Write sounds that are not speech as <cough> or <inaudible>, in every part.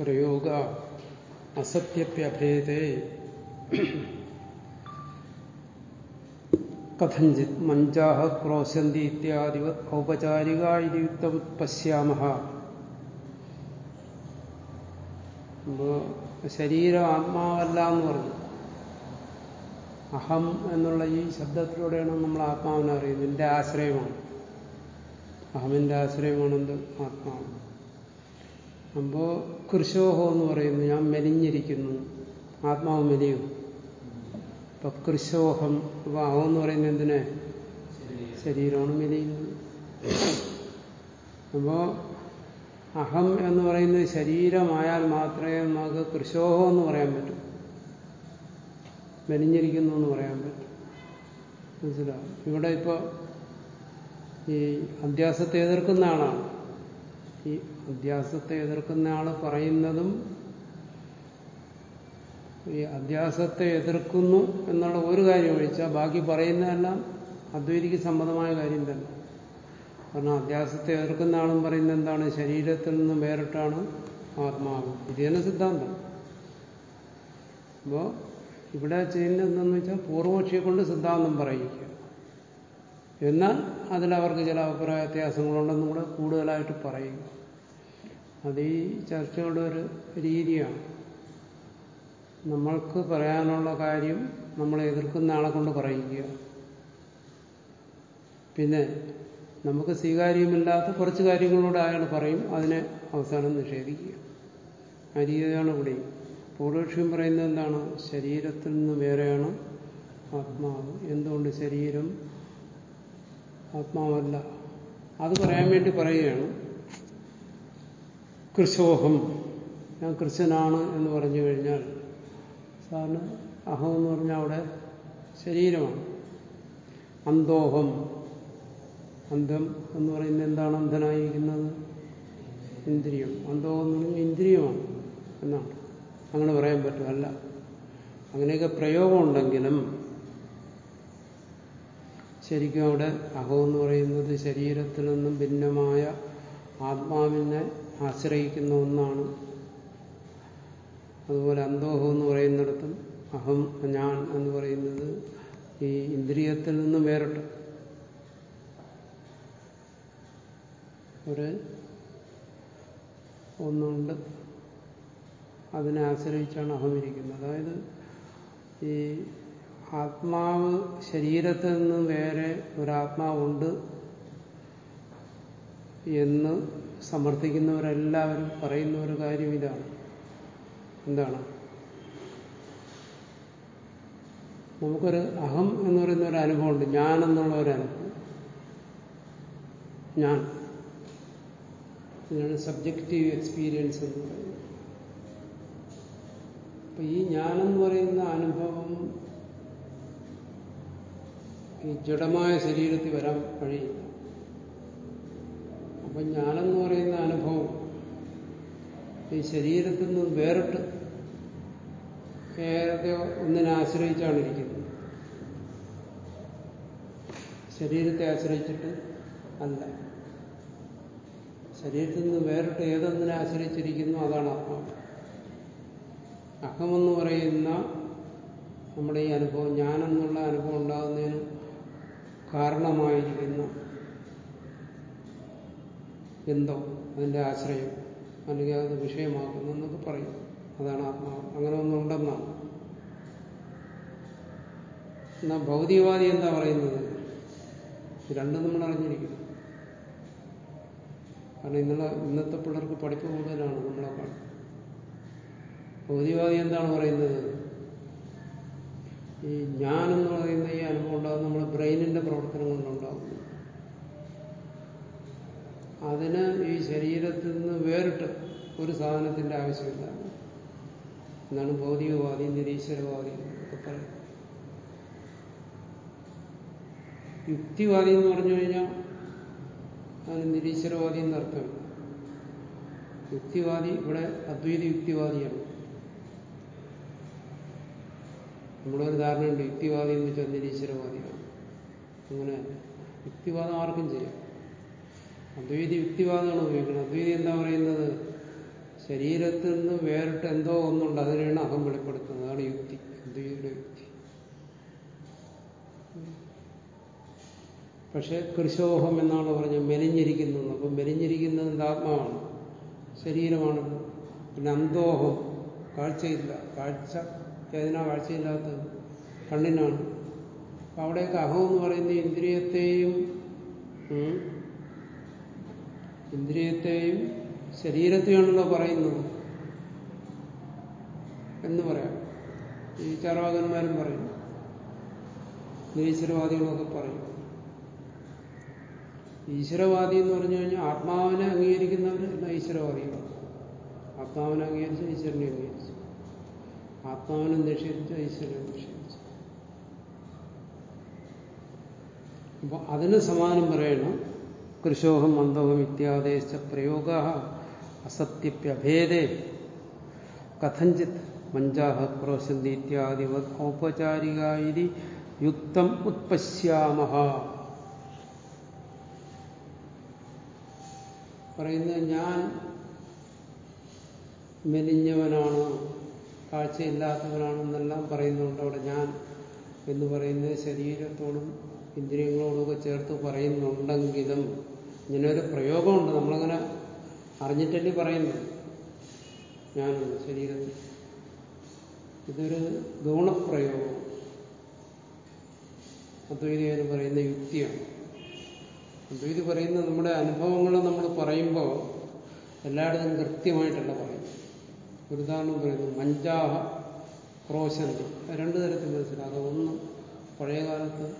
പ്രയോഗ അസത്യപ്യഭേദേ. കഥഞ്ചിത് മഞ്ചാഹ ക്രോശന്തി ഇത്യാദി ഔപചാരിക ഇതിയുക്തം പശ്യാമ ശരീരം ആത്മാവല്ല എന്ന് പറഞ്ഞു. അഹം എന്നുള്ള ഈ ശബ്ദത്തിലൂടെയാണ് നമ്മൾ ആത്മാവിനെ അറിയുന്നത്. എന്റെ ആശ്രയമാണ്. അഹമിന്റെ ആശ്രയമാണെന്ത്? ആത്മാവ് അപ്പോ കൃശോഹോ എന്ന് പറയുന്നു ഞാൻ മെലിഞ്ഞിരിക്കുന്നു. ആത്മാവ് മെലിയും. അപ്പൊ കൃശോഹം അപ്പൊ എന്ന് പറയുന്നത് എന്തിനെ? ശരീരമാണ് മെലിയുന്നത്. അപ്പോ അഹം എന്ന് പറയുന്നത് ശരീരമായാൽ മാത്രമേ നമുക്ക് കൃശോഹം എന്ന് പറയാൻ പറ്റൂ. മെലിഞ്ഞിരിക്കുന്നു എന്ന് പറയാൻ പറ്റും. മനസ്സിലാവും ഇവിടെ ഇപ്പോൾ ഈ അധ്യാസത്തെ എതിർക്കുന്ന ആളാണ്. ഈ അധ്യാസത്തെ എതിർക്കുന്ന ആൾ പറയുന്നതും ഈ അധ്യാസത്തെ എതിർക്കുന്നു എന്നുള്ള ഒരു കാര്യം ഒഴിച്ചാൽ ബാക്കി പറയുന്നതെല്ലാം അദ്വൈതിക്ക് സമ്മതമായ കാര്യം തന്നെ. കാരണം അധ്യാസത്തെ എതിർക്കുന്ന ആളും പറയുന്നത് എന്താണ്? ശരീരത്തിൽ നിന്ന് വേറിട്ടാണ് ആത്മാവ്. ഇത് തന്നെ സിദ്ധാന്തം. അപ്പോ ഇവിടെ ചെയ്യുന്നത് എന്തെന്ന് വെച്ചാൽ പൂർവപക്ഷിയെ കൊണ്ട് സിദ്ധാന്തം പറയിക്കുക എന്നാൽ അതിലവർക്ക് ചില അഭിപ്രായ വ്യത്യാസങ്ങളുണ്ടെന്നും കൂടെ കൂടുതലായിട്ട് പറയുക അത് ഈ ചർച്ചയുടെ ഒരു രീതിയാണ്. നമ്മൾക്ക് പറയാനുള്ള കാര്യം നമ്മളെ എതിർക്കുന്ന ആളെ കൊണ്ട് പറയിക്കുക പിന്നെ നമുക്ക് സ്വീകാര്യമില്ലാത്ത കുറച്ച് കാര്യങ്ങളോട് അയാൾ പറയും അതിനെ അവസാനം നിഷേധിക്കുക. ആ രീതിയാണ് ഇവിടെ. പൂർവക്ഷ്യം പറയുന്നത് എന്താണ്? ശരീരത്തിൽ നിന്ന് വേറെയാണ് ആത്മാവ്. എന്തുകൊണ്ട് ശരീരം ആത്മാവല്ല? അത് പറയാൻ വേണ്ടി പറയുകയാണ്. കൃശോഹം. ഞാൻ കൃശനാണ് എന്ന് പറഞ്ഞു കഴിഞ്ഞാൽ സാറിന് അഹം എന്ന് പറഞ്ഞാൽ അവിടെ ശരീരമാണ്. അന്തോഹം അന്ധം എന്ന് പറയുന്നത് എന്താണ് അന്ധനായിരിക്കുന്നത്? ഇന്ദ്രിയം. അന്തോഹം എന്ന് പറഞ്ഞാൽ ഇന്ദ്രിയമാണ് എന്നാണ്. അങ്ങനെ പറയാൻ പറ്റുമല്ല. അങ്ങനെയൊക്കെ അങ്ങനെയൊക്കെ പ്രയോഗമുണ്ടെങ്കിലും ശരിക്കും അവിടെ അഹം എന്ന് പറയുന്നത് ശരീരത്തിൽ നിന്നും ഭിന്നമായ ആത്മാവിനെ ആശ്രയിക്കുന്ന ഒന്നാണ്. അതുപോലെ അന്തോഹം എന്ന് പറയുന്നിടത്തും അഹം ഞാൻ എന്ന് പറയുന്നത് ഈ ഇന്ദ്രിയത്തിൽ നിന്നും വേറിട്ട്. ഒരു ഒന്നുണ്ട്. അതിനെ ആശ്രയിച്ചാണ് അഹമിരിക്കുന്നത് അതായത് ഈ ആത്മാവ് ശരീരത്തിൽ നിന്ന് വേറെ ഒരാത്മാവുണ്ട് എന്ന് സമർത്ഥിക്കുന്നവരെല്ലാവരും പറയുന്ന ഒരു കാര്യം ഇതാണ്. എന്താണ്? നമുക്കൊരു അഹം എന്ന് പറയുന്ന ഒരു അനുഭവമുണ്ട്. ഞാൻ എന്നുള്ള ഒരു അനുഭവം. ഞാൻ. ഇതിനാണ് സബ്ജക്റ്റീവ് എക്സ്പീരിയൻസ് എന്ന് പറയുന്നത്. അപ്പൊ ഈ ഞാനെന്ന് പറയുന്ന അനുഭവം ഈ ജഡമായ ശരീരത്തിൽ വരാൻ കഴിയില്ല അപ്പൊ ഞാനെന്ന് പറയുന്ന അനുഭവം ഈ ശരീരത്തിൽ നിന്ന് വേറിട്ട് ഏറെ ഒന്നിനെ ആശ്രയിച്ചാണ് ഇരിക്കുന്നത്. ശരീരത്തെ ആശ്രയിച്ചിട്ട് അല്ല. ശരീരത്തിൽ നിന്ന് വേറിട്ട് ഏതൊന്നിനെ ആശ്രയിച്ചിരിക്കുന്നു അതാണ് ആത്മാവ്. അഹമെന്ന് പറയുന്ന നമ്മുടെ ഈ അനുഭവം ഞാനെന്നുള്ള അനുഭവം ഉണ്ടാകുന്നതിന് കാരണമായിരിക്കുന്ന എന്തോ അതിന്റെ ആശ്രയം അല്ലെങ്കിൽ അത് വിഷയമാക്കുന്നു എന്നൊക്കെ പറയും. അതാണ് ആത്മാവ് അങ്ങനെ ഒന്നും ഒന്നുണ്ടെന്നാണ് എന്നാ ഭൗതികവാദി എന്താ പറയുന്നത്? രണ്ടും നമ്മൾ അറിഞ്ഞിരിക്കുന്നു കാരണം ഇന്നുള്ള ഇന്നത്തെ പിള്ളേർക്ക് പഠിപ്പ് കൂടുതലാണ് നമ്മളെക്കാൾ ഭൗതികവാദി എന്താണ് പറയുന്നത്? ഈ ഞാൻ എന്ന് പറയുന്ന ഈ അനുഭവം ഉണ്ടാകുന്നത് നമ്മുടെ ബ്രെയിനിന്റെ പ്രവർത്തനം കൊണ്ടുണ്ടാകുന്നു അതിന് ഈ ശരീരത്തിൽ നിന്ന് വേറിട്ട് ഒരു സാധനത്തിന്റെ ആവശ്യമില്ല. എന്നാണ് ഭൗതികവാദി നിരീശ്വരവാദി ഒക്കെ പറയുന്നത്. യുക്തിവാദി എന്ന് പറഞ്ഞു കഴിഞ്ഞാൽ അതിന് നിരീശ്വരവാദി എന്നർത്ഥം യുക്തിവാദി ഇവിടെ അദ്വൈത യുക്തിവാദിയാണ്. നമ്മുടെ ഒരു ധാരണയുണ്ട് യുക്തിവാദി എന്ന് വെച്ചാൽ നിരീശ്വരവാദിയാണ്. അങ്ങനെ യുക്തിവാദം ആർക്കും ചെയ്യാം. അദ്വൈതി യുക്തിവാദമാണ് ഉപയോഗിക്കുന്നത്. അദ്വൈതി എന്താ പറയുന്നത്? ശരീരത്തിൽ നിന്ന് വേറിട്ട് എന്തോ ഒന്നുണ്ട് അതിനെയാണ് അഹം വെളിപ്പെടുത്തുന്നത്. അതാണ് യുക്തി അദ്വൈതിയുടെ യുക്തി. പക്ഷെ കൃശോഹം എന്നാണ് പറഞ്ഞ മെലിഞ്ഞിരിക്കുന്നു. അപ്പം മെലിഞ്ഞിരിക്കുന്നതിന്റെ ആത്മാവാണ്? ശരീരമാണ്. പിന്നെ അന്തോഹം കാഴ്ചയില്ല. കാഴ്ച ഏതിനാ കാഴ്ചയില്ലാത്തത്? കണ്ണിനാണ്. അപ്പൊ അവിടെയൊക്കെ അഹം എന്ന് പറയുന്ന ഇന്ദ്രിയത്തെയും ഇന്ദ്രിയത്തെയും ശരീരത്തെയാണല്ലോ പറയുന്നത് എന്ന് പറയാം. ഈ ചാർവാകന്മാരും പറയും. നിരീശ്വരവാദികളൊക്കെ പറയും. ഈശ്വരവാദി എന്ന് പറഞ്ഞു കഴിഞ്ഞാൽ ആത്മാവിനെ അംഗീകരിക്കുന്നവർ ഈശ്വരവാദികളാണ്. ആത്മാവിനെ അംഗീകരിച്ച് ഈശ്വരനെ അംഗീകരിച്ചു. ആത്മാവിനെ നിഷേധിച്ച് ഈശ്വരനെ നിഷേധിച്ചു. അപ്പൊ അതിന് സമാനം പറയണം. കൃശോഹം മന്ദോഹം ഇത്യാദേശ പ്രയോഗ അസത്യപ്യഭേദേ. കഥഞ്ചിത് മഞ്ചാഹ ക്രോശന്തി ഇത്യാദി ഔപചാരിക യുക്തം ഉത്പശ്യാമ പറയുന്നത് ഞാൻ മെലിഞ്ഞവനാണ് കാഴ്ചയില്ലാത്തവനാണെന്നെല്ലാം പറയുന്നുണ്ട് അവിടെ ഞാൻ എന്ന് പറയുന്നത് ശരീരത്തോടും ഇന്ദ്രിയങ്ങളോടുമൊക്കെ ചേർത്ത് പറയുന്നുണ്ടെങ്കിലും ഇങ്ങനൊരു പ്രയോഗമുണ്ട്. നമ്മളങ്ങനെ അറിഞ്ഞിട്ടല്ലേ പറയുന്നു ഞാനുണ്ട് ശരീരത്തിൽ ഇതൊരു ഗുണപ്രയോഗം എന്ന് പറയുന്ന യുക്തിയാണ്. അദ്വൈതി പറയുന്ന നമ്മുടെ അനുഭവങ്ങൾ നമ്മൾ പറയുമ്പോൾ എല്ലായിടത്തും കൃത്യമായിട്ടല്ല പറയും ഒരു ഉദാഹരണം പറയുന്നു. മഞ്ചാഹ ക്രോശന്തി. രണ്ടു തരത്തിൽ മനസ്സിലാക്കാം. ഒന്ന് പഴയകാലത്ത്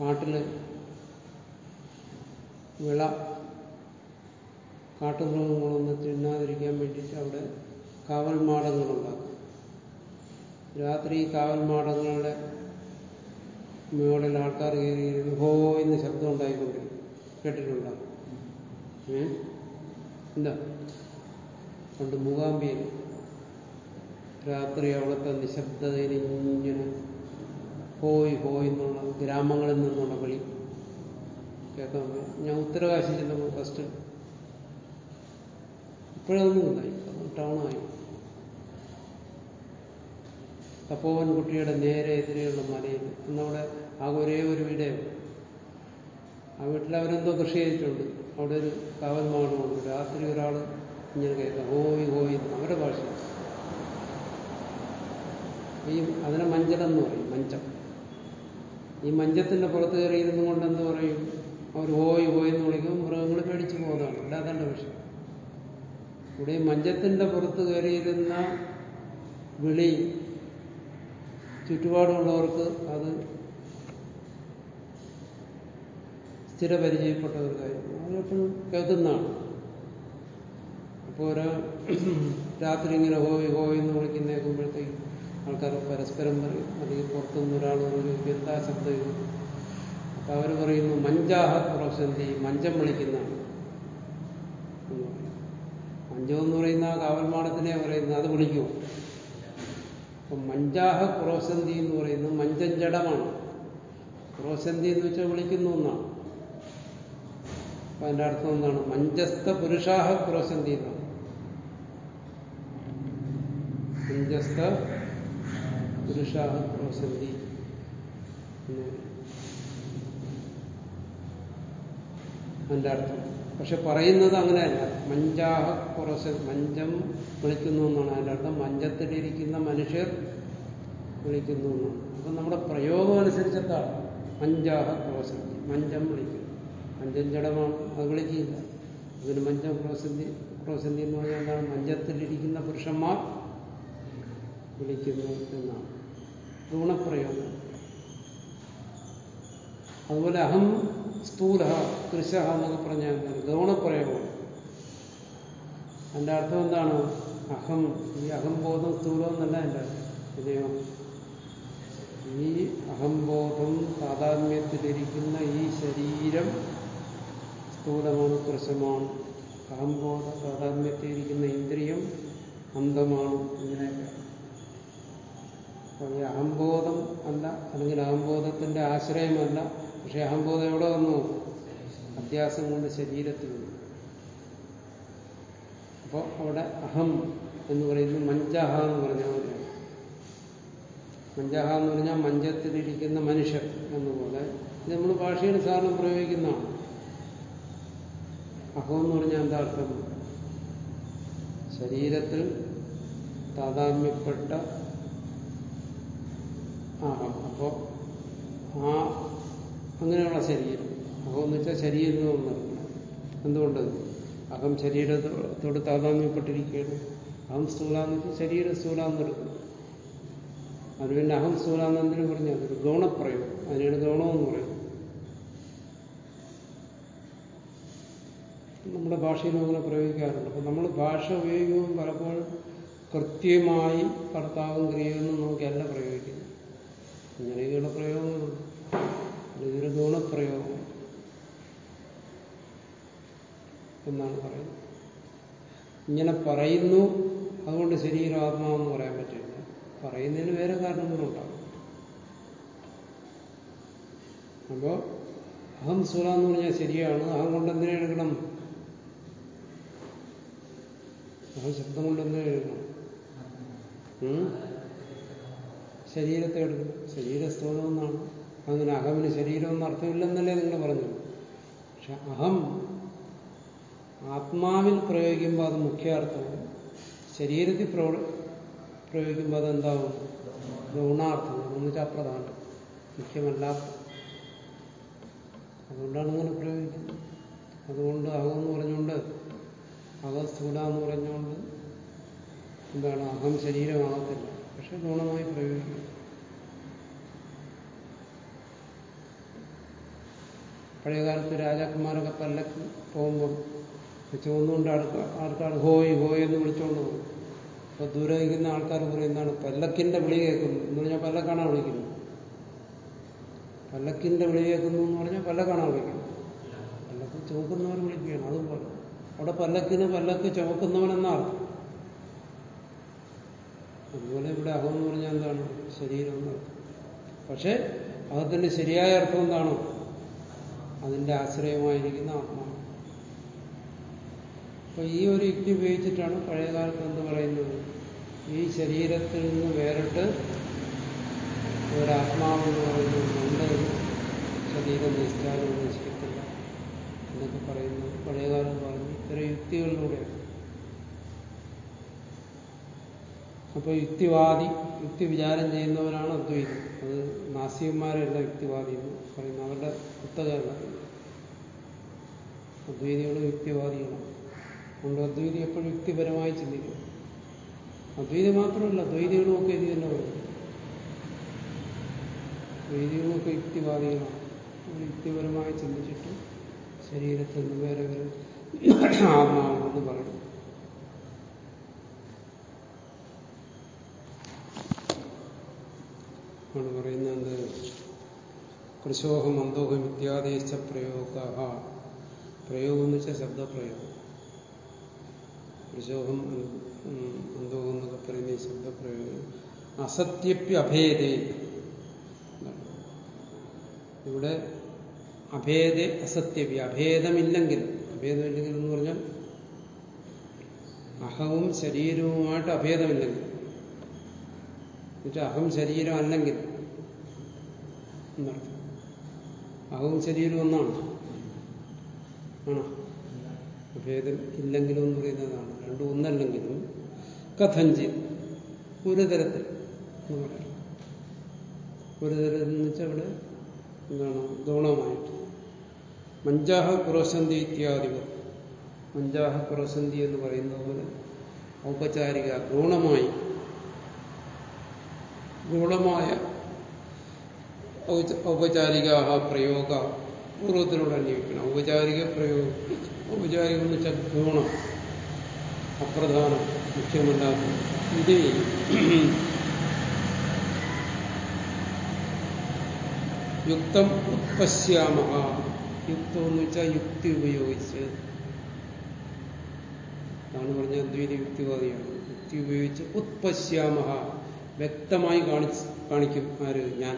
കാട്ടിൽ വിള കാട്ടുമൃഗങ്ങളൊന്നും തിന്നാതിരിക്കാൻ വേണ്ടിയിട്ട് അവിടെ കാവൽ മാടങ്ങളുണ്ടാക്കും രാത്രി കാവൽ മാടങ്ങളുടെ മുകളിൽ ആൾക്കാർ കയറി ഹോ എന്ന് ശബ്ദം ഉണ്ടായിക്കൊണ്ടിരിക്കും. കേട്ടിട്ടുണ്ടാകും ഏ? എന്താ? പണ്ട് മൂകാംബിയിൽ രാത്രി അവിടുത്തെ നിശബ്ദതയിൽ ഇങ്ങനെ ഹോയ് ഹോയ് എന്നുള്ള ഗ്രാമങ്ങളിൽ നിന്നുള്ള വിളി. കേൾക്കാൻ. ഞാൻ ഉത്തരകാശി ചെല്ലുമ്പോൾ ഫസ്റ്റ് ഇപ്പോഴൊന്നുമില്ല ഇപ്പം ടൗണായി തപ്പോവൻ കുട്ടിയുടെ നേരെ എതിരെയുള്ള മലയിൽ. അന്നവിടെ ആകെ ഒരേ ഒരു വീടേ ആ വീട്ടിൽ അവരെന്തോ കൃഷി ചെയ്തിട്ടുണ്ട്. അവിടെ ഒരു കാവൽ രാത്രി ഒരാൾ ഇങ്ങനെ കേൾക്കാം. ഹോയ് ഹോയ് എന്ന് അവരുടെ ഭാഷ ഈ അതിനെ മഞ്ചലെന്ന് പറയും. മഞ്ചം. ഈ മഞ്ചത്തിന്റെ പുറത്ത് കയറിയിരുന്നു കൊണ്ട് എന്ത് പറയും? അവർ ഹോയ് ഹോയ് എന്ന് വിളിക്കും മൃഗങ്ങൾ പേടിച്ചു പോകുന്നതാണ്. അല്ലാതെ വിഷയം. ഇവിടെ മഞ്ചത്തിന്റെ പുറത്ത് കയറിയിരുന്ന വിളി ചുറ്റുപാടുമുള്ളവർക്ക് അത് സ്ഥിരപരിചയപ്പെട്ട ഒരു കാര്യം. അതെപ്പോഴും കേൾക്കുന്നതാണ്. അപ്പോൾ ഒരാ <clears throat> രാത്രി ഇങ്ങനെ ഹോയ് ഹോയ് എന്ന് വിളിക്കുന്ന കേൾക്കുമ്പോഴത്തേക്കും ആൾക്കാർ പരസ്പരം പറയും. അല്ലെങ്കിൽ പുറത്തുനിന്ന് ഒരാൾ ഒരു എന്താ ശബ്ദം അപ്പൊ അവർ പറയുന്നു മഞ്ചാഹ പ്രവശന്തി മഞ്ചം വിളിക്കുന്നതാണ് മഞ്ചം എന്ന് പറയുന്ന ആ കാവൽമാടത്തിനെ അത് വിളിക്കും. അപ്പൊ മഞ്ചാഹ പ്രവശന്തി എന്ന് പറയുന്നത് മഞ്ചം ജഡമാണ്. ക്രോശന്തി എന്ന് വെച്ചാൽ വിളിക്കുന്നു എന്നാണ്. അപ്പൊ അതിന്റെ അർത്ഥം എന്താണ്? മഞ്ചസ്ഥ പുരുഷാഹ പ്രവശന്തി എന്നാണ്. മഞ്ചസ്ഥ പുരുഷാഹ പ്രവശന്തി എന്ന്. അതിന്റെ അർത്ഥം. പക്ഷെ പറയുന്നത് അങ്ങനെയല്ല. മഞ്ചാഹ കുറച്ച് മഞ്ചം വിളിക്കുന്നു എന്നാണ് അതിന്റെ അർത്ഥം. മഞ്ചത്തിലിരിക്കുന്ന മനുഷ്യർ വിളിക്കുന്നു എന്നാണ്. അപ്പൊ നമ്മുടെ പ്രയോഗം അനുസരിച്ചിട്ടാണ് മഞ്ചാഹ ക്രോശന്തി മഞ്ചം വിളിക്കുന്നു. മഞ്ചം ജഡമാണ്. അത് വിളിക്കില്ല അതിന് മഞ്ചം ക്രോശന്തി ക്രോശന്തി എന്ന് പറഞ്ഞാൽ എന്താണ്? മഞ്ചത്തിലിരിക്കുന്ന പുരുഷന്മാർ വിളിക്കുന്നു എന്നാണ്. ഗുണപ്രയോഗം അതുപോലെ അഹം സ്ഥൂല കൃശ എന്നൊക്കെ പറഞ്ഞാൽ എന്താണ് ഗൗണപ്രയോഗം. എന്റെ അർത്ഥം എന്താണ്? അഹം. ഈ അഹംബോധം സ്ഥൂലം എന്നല്ല എന്റെ ഇതയോ? ഈ അഹംബോധം താതാത്മ്യത്തിലിരിക്കുന്ന ഈ ശരീരം സ്ഥൂലമാണ് കൃശമാണ്. അഹംബോധ താതാത്മ്യത്തിലിരിക്കുന്ന ഇന്ദ്രിയം അന്തമാണ് ഇങ്ങനെയൊക്കെ. അപ്പോൾ ഈ അഹംബോധം അല്ല അല്ലെങ്കിൽ അഹംബോധത്തിന്റെ ആശ്രയമല്ല പക്ഷെ അഹംബോധം എവിടെ വന്നു? അധ്യാസം കൊണ്ട് ശരീരത്തിൽ വന്നു. അപ്പോൾ അവിടെ അഹം എന്ന് പറയുന്നത് മഞ്ചഹ എന്ന് പറഞ്ഞാൽ മഞ്ചഹ എന്ന് പറഞ്ഞാൽ മഞ്ചത്തിലിരിക്കുന്ന മനുഷ്യർ എന്നുപോലെ ഇത് നമ്മൾ ഭാഷയിൽ സാധാരണ പ്രയോഗിക്കുന്നതാണ്. അഹം എന്ന് പറഞ്ഞാൽ എന്താ അർത്ഥം? ശരീരത്തിൽ താതാമ്യപ്പെട്ട അഹം അപ്പോൾ ആ അങ്ങനെയുള്ള ശരീരം. അഹം എന്ന് വെച്ചാൽ ശരീരം ഒന്നറിയില്ല എന്തുകൊണ്ട് അഹം ശരീരത്തോട് താതാമ്യപ്പെട്ടിരിക്കുകയാണ് അഹം സ്ഥൂലാന്ന് വെച്ചാൽ ശരീരം സ്ഥൂലാന്ന് എടുക്കുന്നു. അത് പിന്നെ അഹം സ്ഥൂലാന്ന് എന്തിനു പറഞ്ഞു? അതൊരു ഗൗണപ്രയോഗം. അതിനാണ് ഗൗണമെന്ന് പറയുന്നത് നമ്മുടെ ഭാഷയിലും അങ്ങനെ പ്രയോഗിക്കാറുണ്ട്. അപ്പം നമ്മൾ ഭാഷ ഉപയോഗിക്കുമ്പോൾ പലപ്പോഴും കൃത്യമായി കർത്താവും ക്രിയയൊന്നും നോക്കിയല്ല പ്രയോഗിക്കുന്നത്. ഇങ്ങനെയൊക്കെയുള്ള പ്രയോഗങ്ങളുണ്ട്. ഇതൊരു ഗുണപ്രയോഗം എന്നാണ് പറയുന്നത്. ഇങ്ങനെ പറയുന്നു അതുകൊണ്ട് ശരീരം ആത്മാവെന്ന് പറയാൻ പറ്റില്ല. പറയുന്നതിന് വേറെ കാരണങ്ങളുണ്ടാകും അപ്പോ അഹം സുര എന്ന് പറഞ്ഞാൽ ശരിയാണ്. അഹം കൊണ്ട് എന്തിനെ എടുക്കണം? അഹം ശബ്ദം കൊണ്ട് എന്തിനെ എടുക്കണം? ശരീരത്തെ എടുക്കണം. ശരീരസ്ഥൂലം എന്നാണ്. അങ്ങനെ അഹമിന് ശരീരമൊന്നും അർത്ഥമില്ലെന്നല്ലേ നിങ്ങൾ പറഞ്ഞു പക്ഷെ അഹം ആത്മാവിൽ പ്രയോഗിക്കുമ്പോൾ അത് മുഖ്യാർത്ഥവും ശരീരത്തിൽ പ്രവ പ്രയോഗിക്കുമ്പോൾ അതെന്താവും? ഗൗണാർത്ഥം. എന്ന് വെച്ചാൽ അപ്രധാനം. മുഖ്യമല്ലാത്ത. അതുകൊണ്ടാണ് ഇങ്ങനെ പ്രയോഗിക്കുന്നത്. അതുകൊണ്ട് അഹം എന്ന് പറഞ്ഞുകൊണ്ട് അഹം സ്ഥൂല എന്ന് പറഞ്ഞുകൊണ്ട് എന്താണ്? അഹം ശരീരമാകത്തില്ല. പക്ഷെ ഗുണമായി പ്രയോഗിക്കും. പഴയകാലത്ത് രാജാക്കന്മാരൊക്കെ പല്ലക്ക് പോകുമ്പോൾ ചുവന്നുകൊണ്ട് ആൾക്കാർ ഹോയ് ഹോയ് എന്ന് വിളിച്ചുകൊണ്ട് പോകും. അപ്പൊ ദൂരെ നിൽക്കുന്ന ആൾക്കാർ പറയുന്നതാണ് പല്ലക്കിന്റെ വിളി കേൾക്കുന്നു? എന്ന് പറഞ്ഞാൽ പല്ലക്കാണാ വിളിക്കുന്നത് പല്ലക്കിന്റെ വിളി കേൾക്കുന്നു എന്ന് പറഞ്ഞാൽ പല്ലക്കാണാ വിളിക്കുന്നത് പല്ലക്ക് ചുമക്കുന്നവർ വിളിക്കുകയാണ് അതുപോലെ അവിടെ പല്ലക്കിന് പല്ലക്ക് ചുമക്കുന്നവനെന്നാണ്. അതുപോലെ ഇവിടെ അഹം എന്ന് പറഞ്ഞാൽ എന്താണ്? ശരീരം എന്നാണ് പക്ഷെ അഹത്തിന്റെ ശരിയായ അർത്ഥം എന്താണോ? അതിന്റെ ആശ്രയമായിരിക്കുന്ന ആത്മാവ്. അപ്പൊ ഈ ഒരു യുക്തി ഉപയോഗിച്ചിട്ടാണ് പഴയകാലത്ത് എന്ത് പറയുന്നത്? ഈ ശരീരത്തിൽ നിന്ന് വേറിട്ട് ഒരാത്മാവെന്ന് പറയുന്നുണ്ട് ശരീരം നശിച്ചാലും നശിക്കത്തില്ല എന്നൊക്കെ പറയുന്നത് പഴയകാലം പറഞ്ഞു. ഇത്തരം യുക്തികളിലൂടെയാണ്. അപ്പോൾ യുക്തിവാദി യുക്തി വിചാരം ചെയ്യുന്നവരാണ് അദ്വൈതം. അത് നാസികന്മാരല്ല യുക്തിവാദി എന്ന് പറയുന്ന അവരുടെ പുസ്തകമല്ല അദ്വൈതികളും യുക്തിവാദികളാണ് അതുകൊണ്ട് അദ്വൈതി എപ്പോഴും യുക്തിപരമായി ചിന്തിക്കും. അദ്വൈതി മാത്രമല്ല ദ്വൈതികളുമൊക്കെ ഇത് തന്നെ പറയും ദ്വൈതികളുമൊക്കെ യുക്തിവാദികളാണ്. യുക്തിപരമായി ചിന്തിച്ചിട്ട് ശരീരത്തിൽ നിന്ന് വേറെ വേറെ ആത്മാവെന്ന് പറയും. ആണ് പറയുന്നത് കൃശോഹം അന്തോഹം ഇത്യാദേശ പ്രയോഗ പ്രയോഗം എന്ന് വെച്ചാൽ ശബ്ദപ്രയോഗം. കൃശോഹം അന്തോഹം എന്നൊക്കെ പറയുന്ന ഈ ശബ്ദപ്രയോഗം. അസത്യപ്യ അഭേദേ. ഇവിടെ അഭേദ അസത്യപ്യ അഭേദമില്ലെങ്കിൽ അഭേദമില്ലെങ്കിൽ എന്ന് പറഞ്ഞാൽ അഹവും ശരീരവുമായിട്ട് അഭേദമില്ലെങ്കിൽ. എന്നുവെച്ചാൽ അഹം ശരീരം അല്ലെങ്കിൽ എന്നർത്ഥം അഹവും ശരീരം ഒന്നാണ്. ആണോ? ഭേദം ഇല്ലെങ്കിലും എന്ന് പറയുന്നതാണ്. രണ്ടും ഒന്നല്ലെങ്കിലും കഥഞ്ചി ഒരു തരത്തിൽ എന്ന് പറയാം ഒരു തരത്തിൽ എന്ന് വെച്ചാൽ അവിടെ എന്താണ്? ഗൗണമായിട്ട്. മഞ്ചാഹ കുറോസന്ധി ഇത്യാദികൾ മഞ്ചാഹ കുറോസന്ധി എന്ന് പറയുന്നത് പോലെ ഔപചാരിക ഗൗണമായി ഗുണമായ ഔപചാരിക പ്രയോഗ പൂർവത്തിലൂടെ അന്വേഷിക്കണം. ഔപചാരിക പ്രയോഗം ഔപചാരികം എന്ന് വെച്ചാൽ ഗുണം അപ്രധാനം മുഖ്യമല്ലാത്ത ഇത് യുക്തം ഉത്പശ്യാമ യുക്തം എന്ന് വെച്ചാൽ യുക്തി ഉപയോഗിച്ച്. അതാണ് പറഞ്ഞ അദ്വൈത യുക്തിവാദിയാണ് യുക്തി ഉപയോഗിച്ച് ഉത്പശ്യാമ വ്യക്തമായി കാണിച്ച് കാണിക്കും ആര് ഞാൻ.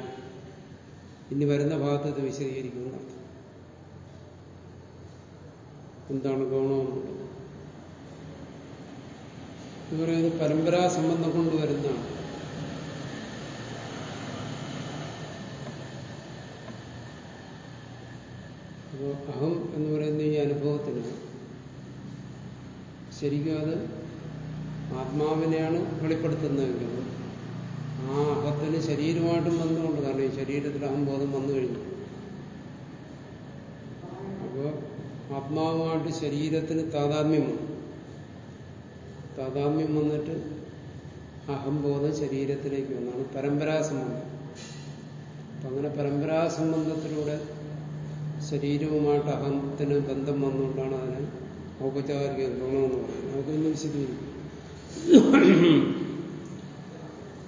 ഇനി വരുന്ന ഭാഗത്ത് ഇത് വിശദീകരിക്കുന്നു എന്താണ് ഗൗണമെന്നുള്ളത് എന്ന് പറയുന്നത് പരമ്പരാ സംബന്ധം കൊണ്ട് വരുന്നതാണ്. അപ്പോൾ അഹം എന്ന് പറയുന്ന ഈ അനുഭവത്തിന് ശരിക്കും അത് ആത്മാവിനെയാണ് വെളിപ്പെടുത്തുന്നതെങ്കിൽ ആ അഹത്തിന് ശരീരമായിട്ടും ബന്ധമുണ്ട്. കാരണം ഈ ശരീരത്തിൽ അഹംബോധം വന്നു കഴിഞ്ഞു. അപ്പോൾ ആത്മാവുമായിട്ട് ശരീരത്തിന് താതാത്മ്യം വന്നു താതാത്മ്യം വന്നിട്ട് അഹംബോധം ശരീരത്തിലേക്ക് വന്നാണ് പരമ്പരാസംബന്ധം. അപ്പം അങ്ങനെ പരമ്പരാസംബന്ധത്തിലൂടെ ശരീരവുമായിട്ട് അഹത്തിന് ബന്ധം വന്നുകൊണ്ടാണ് അതിന് ഔപചാരിക ഗുണമെന്ന് പറയുന്നത്. നമുക്ക് ഇന്ന് വിശദീകരിക്കും.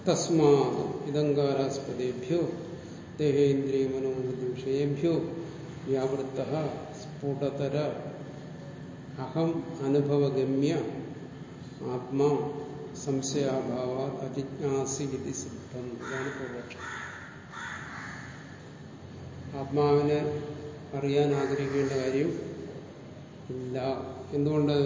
തസ്മാ ഇതങ്കാരാസ്പദേഭ്യോ ദേഹേന്ദ്രിയ മനോബുദ്ധി വിഷയേഭ്യോ വ്യാവൃത്ത സ്ഫുടതര അഹം അനുഭവഗമ്യ ആത്മാ സംശയാഭാവ അജിജ്ഞാസി വിധി സിദ്ധം ഇതാണ് പൂർവക്ഷം ആത്മാവിനെ അറിയാൻ ആഗ്രഹിക്കേണ്ട കാര്യം ഇല്ല. എന്തുകൊണ്ട്?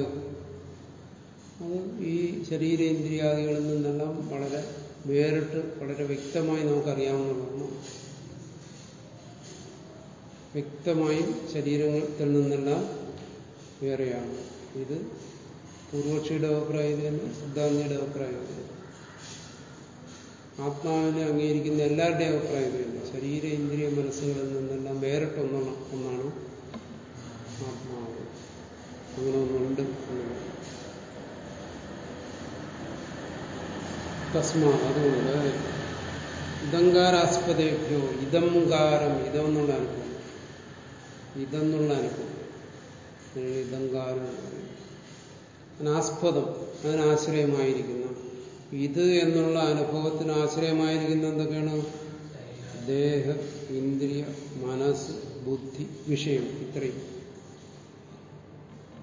അത് ഈ ശരീരേന്ദ്രിയാദികളിൽ നിന്നെല്ലാം വളരെ വേറിട്ട് വളരെ വ്യക്തമായി നമുക്കറിയാവുന്നതാണ്. വ്യക്തമായും ശരീരത്തിൽ നിന്നെല്ലാം വേറെയാണ്. ഇത് പൂർവക്ഷിയുടെ അഭിപ്രായത്തിലും സിദ്ധാന്തിയുടെ അഭിപ്രായം ആത്മാവിനെ അംഗീകരിക്കുന്ന എല്ലാവരുടെയും അഭിപ്രായം തന്നെ. ശരീര ഇന്ദ്രിയ മനസ്സുകളിൽ നിന്നെല്ലാം വേറിട്ട് ഒന്നാണ് ഒന്നാണ് ആത്മാവ്. അങ്ങനെ ഒന്നുണ്ട് എന്നുള്ളത്. തസ്മാ അതുകൊണ്ട് ഇതങ്കാരാസ്പദേഭ്യോ ഇതംകാരം ഇതെന്നുള്ള അനുഭവം ഇതെന്നുള്ള അനുഭവം ഇതങ്കാരം ആസ്പദം അതിനാശ്രയമായിരിക്കുന്ന ഇത് എന്നുള്ള അനുഭവത്തിന് ആശ്രയമായിരിക്കുന്ന എന്തൊക്കെയാണ്? ദേഹ ഇന്ദ്രിയ മനസ്സ് ബുദ്ധി വിഷയം ഇത്രയും.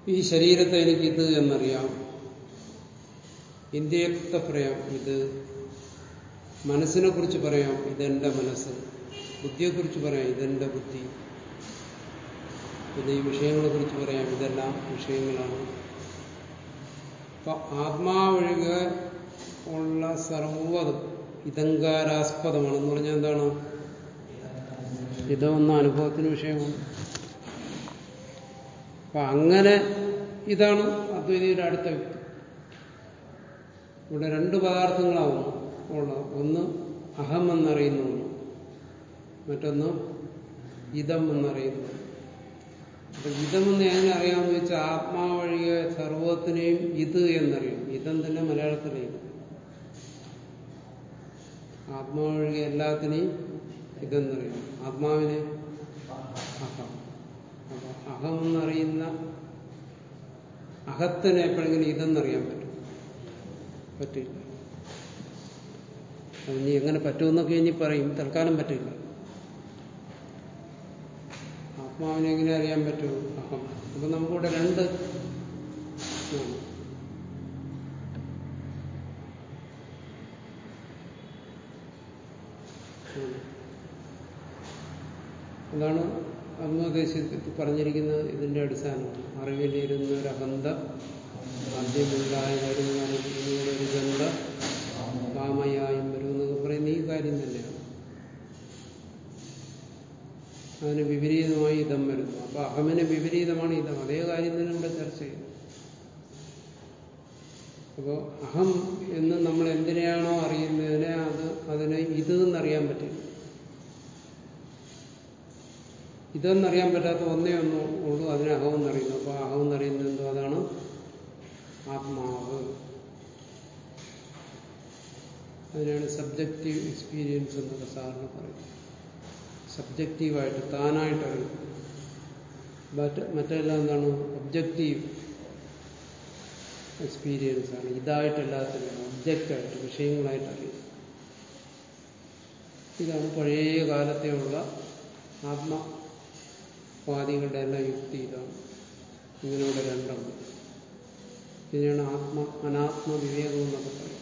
ഈ ശരീരത്തെ എനിക്ക് ഇത് എന്നറിയാം. ഇന്ത്യത്തെ പറയാം. ഇത് മനസ്സിനെ കുറിച്ച് പറയാം. ഇതെന്റെ മനസ്സ്. ബുദ്ധിയെക്കുറിച്ച് പറയാം. ഇതെന്റെ ബുദ്ധി. പിന്നെ ഈ വിഷയങ്ങളെ കുറിച്ച് പറയാം. ഇതെല്ലാം വിഷയങ്ങളാണ്. അപ്പൊ ആത്മാവൊഴികെ ഉള്ള സർവതും ഇതങ്കാരാസ്പദമാണെന്ന് പറഞ്ഞാൽ എന്താണ്? ഇതൊന്നും അനുഭവത്തിന് വിഷയമാണ്. അപ്പൊ അങ്ങനെ ഇതാണ് അദ്വൈതിയുടെ അടുത്ത വ്യക്തി. ഇവിടെ രണ്ട് പദാർത്ഥങ്ങളാവും. ഉള്ളത് ഒന്ന് അഹം എന്നറിയുന്ന ഒന്ന് മറ്റൊന്ന് ഇതം എന്നറിയുന്നു അപ്പൊ ഇതമെന്ന് എങ്ങനെ അറിയാമെന്ന് വെച്ചാൽ ആത്മാവഴിയെ സർവത്തിനെയും ഇത് എന്നറിയും. ഇതം തന്നെ മലയാളത്തിലേക്ക് ആത്മാവഴിയെ എല്ലാത്തിനെയും ഇതെന്നറിയും ആത്മാവിനെ അഹം. അഹം എന്നറിയുന്ന അഹത്തിനെ എപ്പോഴെങ്കിലും ഇതെന്നറിയാൻ പറ്റും. പറ്റില്ല. ഇനി എങ്ങനെ പറ്റുമെന്നൊക്കെ ഇനി പറയും. തൽക്കാലം പറ്റില്ല. ആത്മാവിനെ എങ്ങനെ അറിയാൻ പറ്റും? അഹം അപ്പൊ നമുക്കിവിടെ രണ്ട് അതാണ് അന്ന് ഉദ്ദേശിച്ച് പറഞ്ഞിരിക്കുന്നത് ഇതിന്റെ അടിസ്ഥാനം. അറിവിലിരുന്ന ഒരു ആദ്യമുണ്ടായ വരുന്നതിലൂടെ ഒരു ഗന്ധ കാമയായും വരും എന്നൊക്കെ പറയുന്ന ഈ കാര്യം തന്നെയാണ്. അതിന് വിപരീതമായി ഇതം വരുന്നു. അപ്പൊ അഹമിന് വിപരീതമാണ് ഇതം. അതേ കാര്യം തന്നെ ഇവിടെ ചർച്ച ചെയ്യുന്നു. അപ്പോൾ അഹം എന്ന് നമ്മൾ എന്തിനെയാണോ അറിയുന്നതിനെ അത് അതിനെ ഇത് എന്നറിയാൻ പറ്റില്ല. ഇതെന്നറിയാൻ പറ്റാത്ത ഒന്നേ ഒന്നും ഉള്ളൂ അതിനെ അഹം എന്നറിയുന്നു. അപ്പോൾ അഹം എന്നറിയുന്നത് എന്തോ അതാണ് ആത്മാവ്. അതിനാണ് സബ്ജക്റ്റീവ് എക്സ്പീരിയൻസ് എന്നൊക്കെ സാറിന് പറയുന്നത്. സബ്ജക്റ്റീവായിട്ട് താനായിട്ട് മറ്റ് മറ്റെല്ലാം എന്താണ്? ഒബ്ജക്റ്റീവ് എക്സ്പീരിയൻസ് ആണ്. ഇതായിട്ടല്ലാത്തിനും ഒബ്ജക്റ്റായിട്ട് വിഷയങ്ങളായിട്ട് അറിയും ഇതാണ് പഴയ കാലത്തെയുള്ള ആത്മവാദികളുടെ എല്ലാം യുക്തി ഇതാണ്. ഇങ്ങനെയുള്ള രണ്ടുണ്ട് ഇതിനാണ് ആത്മ അനാത്മ വിവേകം എന്നൊക്കെ പറയുന്നത്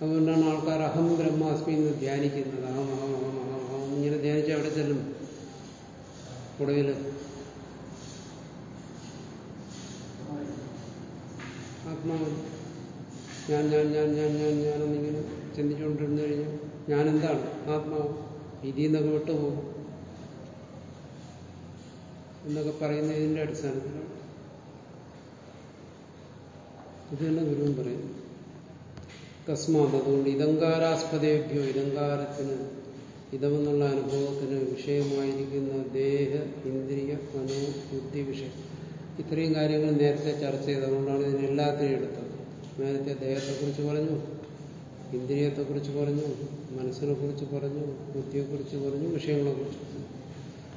അതുകൊണ്ടാണ് ആൾക്കാർ അഹം ബ്രഹ്മാസ്മി എന്ന് ധ്യാനിക്കുന്നത്. അഹം അഹം അഹം അഹം അഹം. ഇങ്ങനെ ധ്യാനിച്ച് അവിടെ ചെല്ലും. ഒടുവിൽ ആത്മാവ്. ഞാൻ ഞാൻ ഞാൻ ഞാൻ ഞാൻ ഞാനെന്നിങ്ങനെ ചിന്തിച്ചുകൊണ്ടിരുന്നു കഴിഞ്ഞാൽ ഞാനെന്താണ്? ആത്മാവ്. ഇതിൽ നിന്നൊക്കെ വിട്ടുപോകും. എന്നൊക്കെ പറയുന്ന ഇതിന്റെ അടിസ്ഥാനത്തിലാണ് ഇത് തന്നെ ഗുരുവും പറയുന്നു കസ്മാത് അതുകൊണ്ട് ഇതങ്കാരാസ്പദേഭ്യോ ഇതങ്കാരത്തിന് ഇതമെന്നുള്ള അനുഭവത്തിന് വിഷയമായിരിക്കുന്ന ദേഹ ഇന്ദ്രിയ മനോ ബുദ്ധി വിഷയം. ഇത്രയും കാര്യങ്ങൾ നേരത്തെ ചർച്ച ചെയ്തതുകൊണ്ടാണ് ഇതിന് എല്ലാത്തിനെയും എടുത്തത്. നേരത്തെ ദേഹത്തെക്കുറിച്ച് പറഞ്ഞു ഇന്ദ്രിയത്തെക്കുറിച്ച് പറഞ്ഞു മനസ്സിനെ കുറിച്ച് പറഞ്ഞു ബുദ്ധിയെക്കുറിച്ച് പറഞ്ഞു വിഷയങ്ങളെക്കുറിച്ച് പറഞ്ഞു.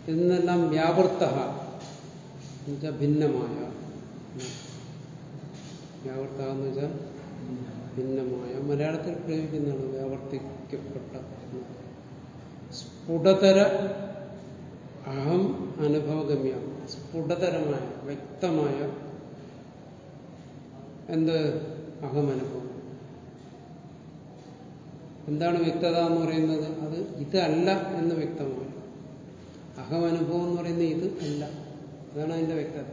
ഇതെല്ലാം വ്യാവൃത്ത എന്നുവെച്ചാൽ ഭിന്നമായ. വ്യാവൃത്ത എന്ന് വെച്ചാൽ ഭിന്നമായ. മലയാളത്തിൽ പ്രയോഗിക്കുന്നതാണ് വ്യാവർത്തിക്കപ്പെട്ട. സ്ഫുടതര അഹം അനുഭവഗമ്യ. സ്ഫുടതരമായ വ്യക്തമായ എന്ത് അഹം അനുഭവം? എന്താണ് വ്യക്തത എന്ന് പറയുന്നത്? അത് ഇതല്ല എന്ന് വ്യക്തമാണ്. അഹമനുഭവം എന്ന് പറയുന്ന ഇത് അല്ല. അതാണ് അതിന്റെ വ്യക്തത.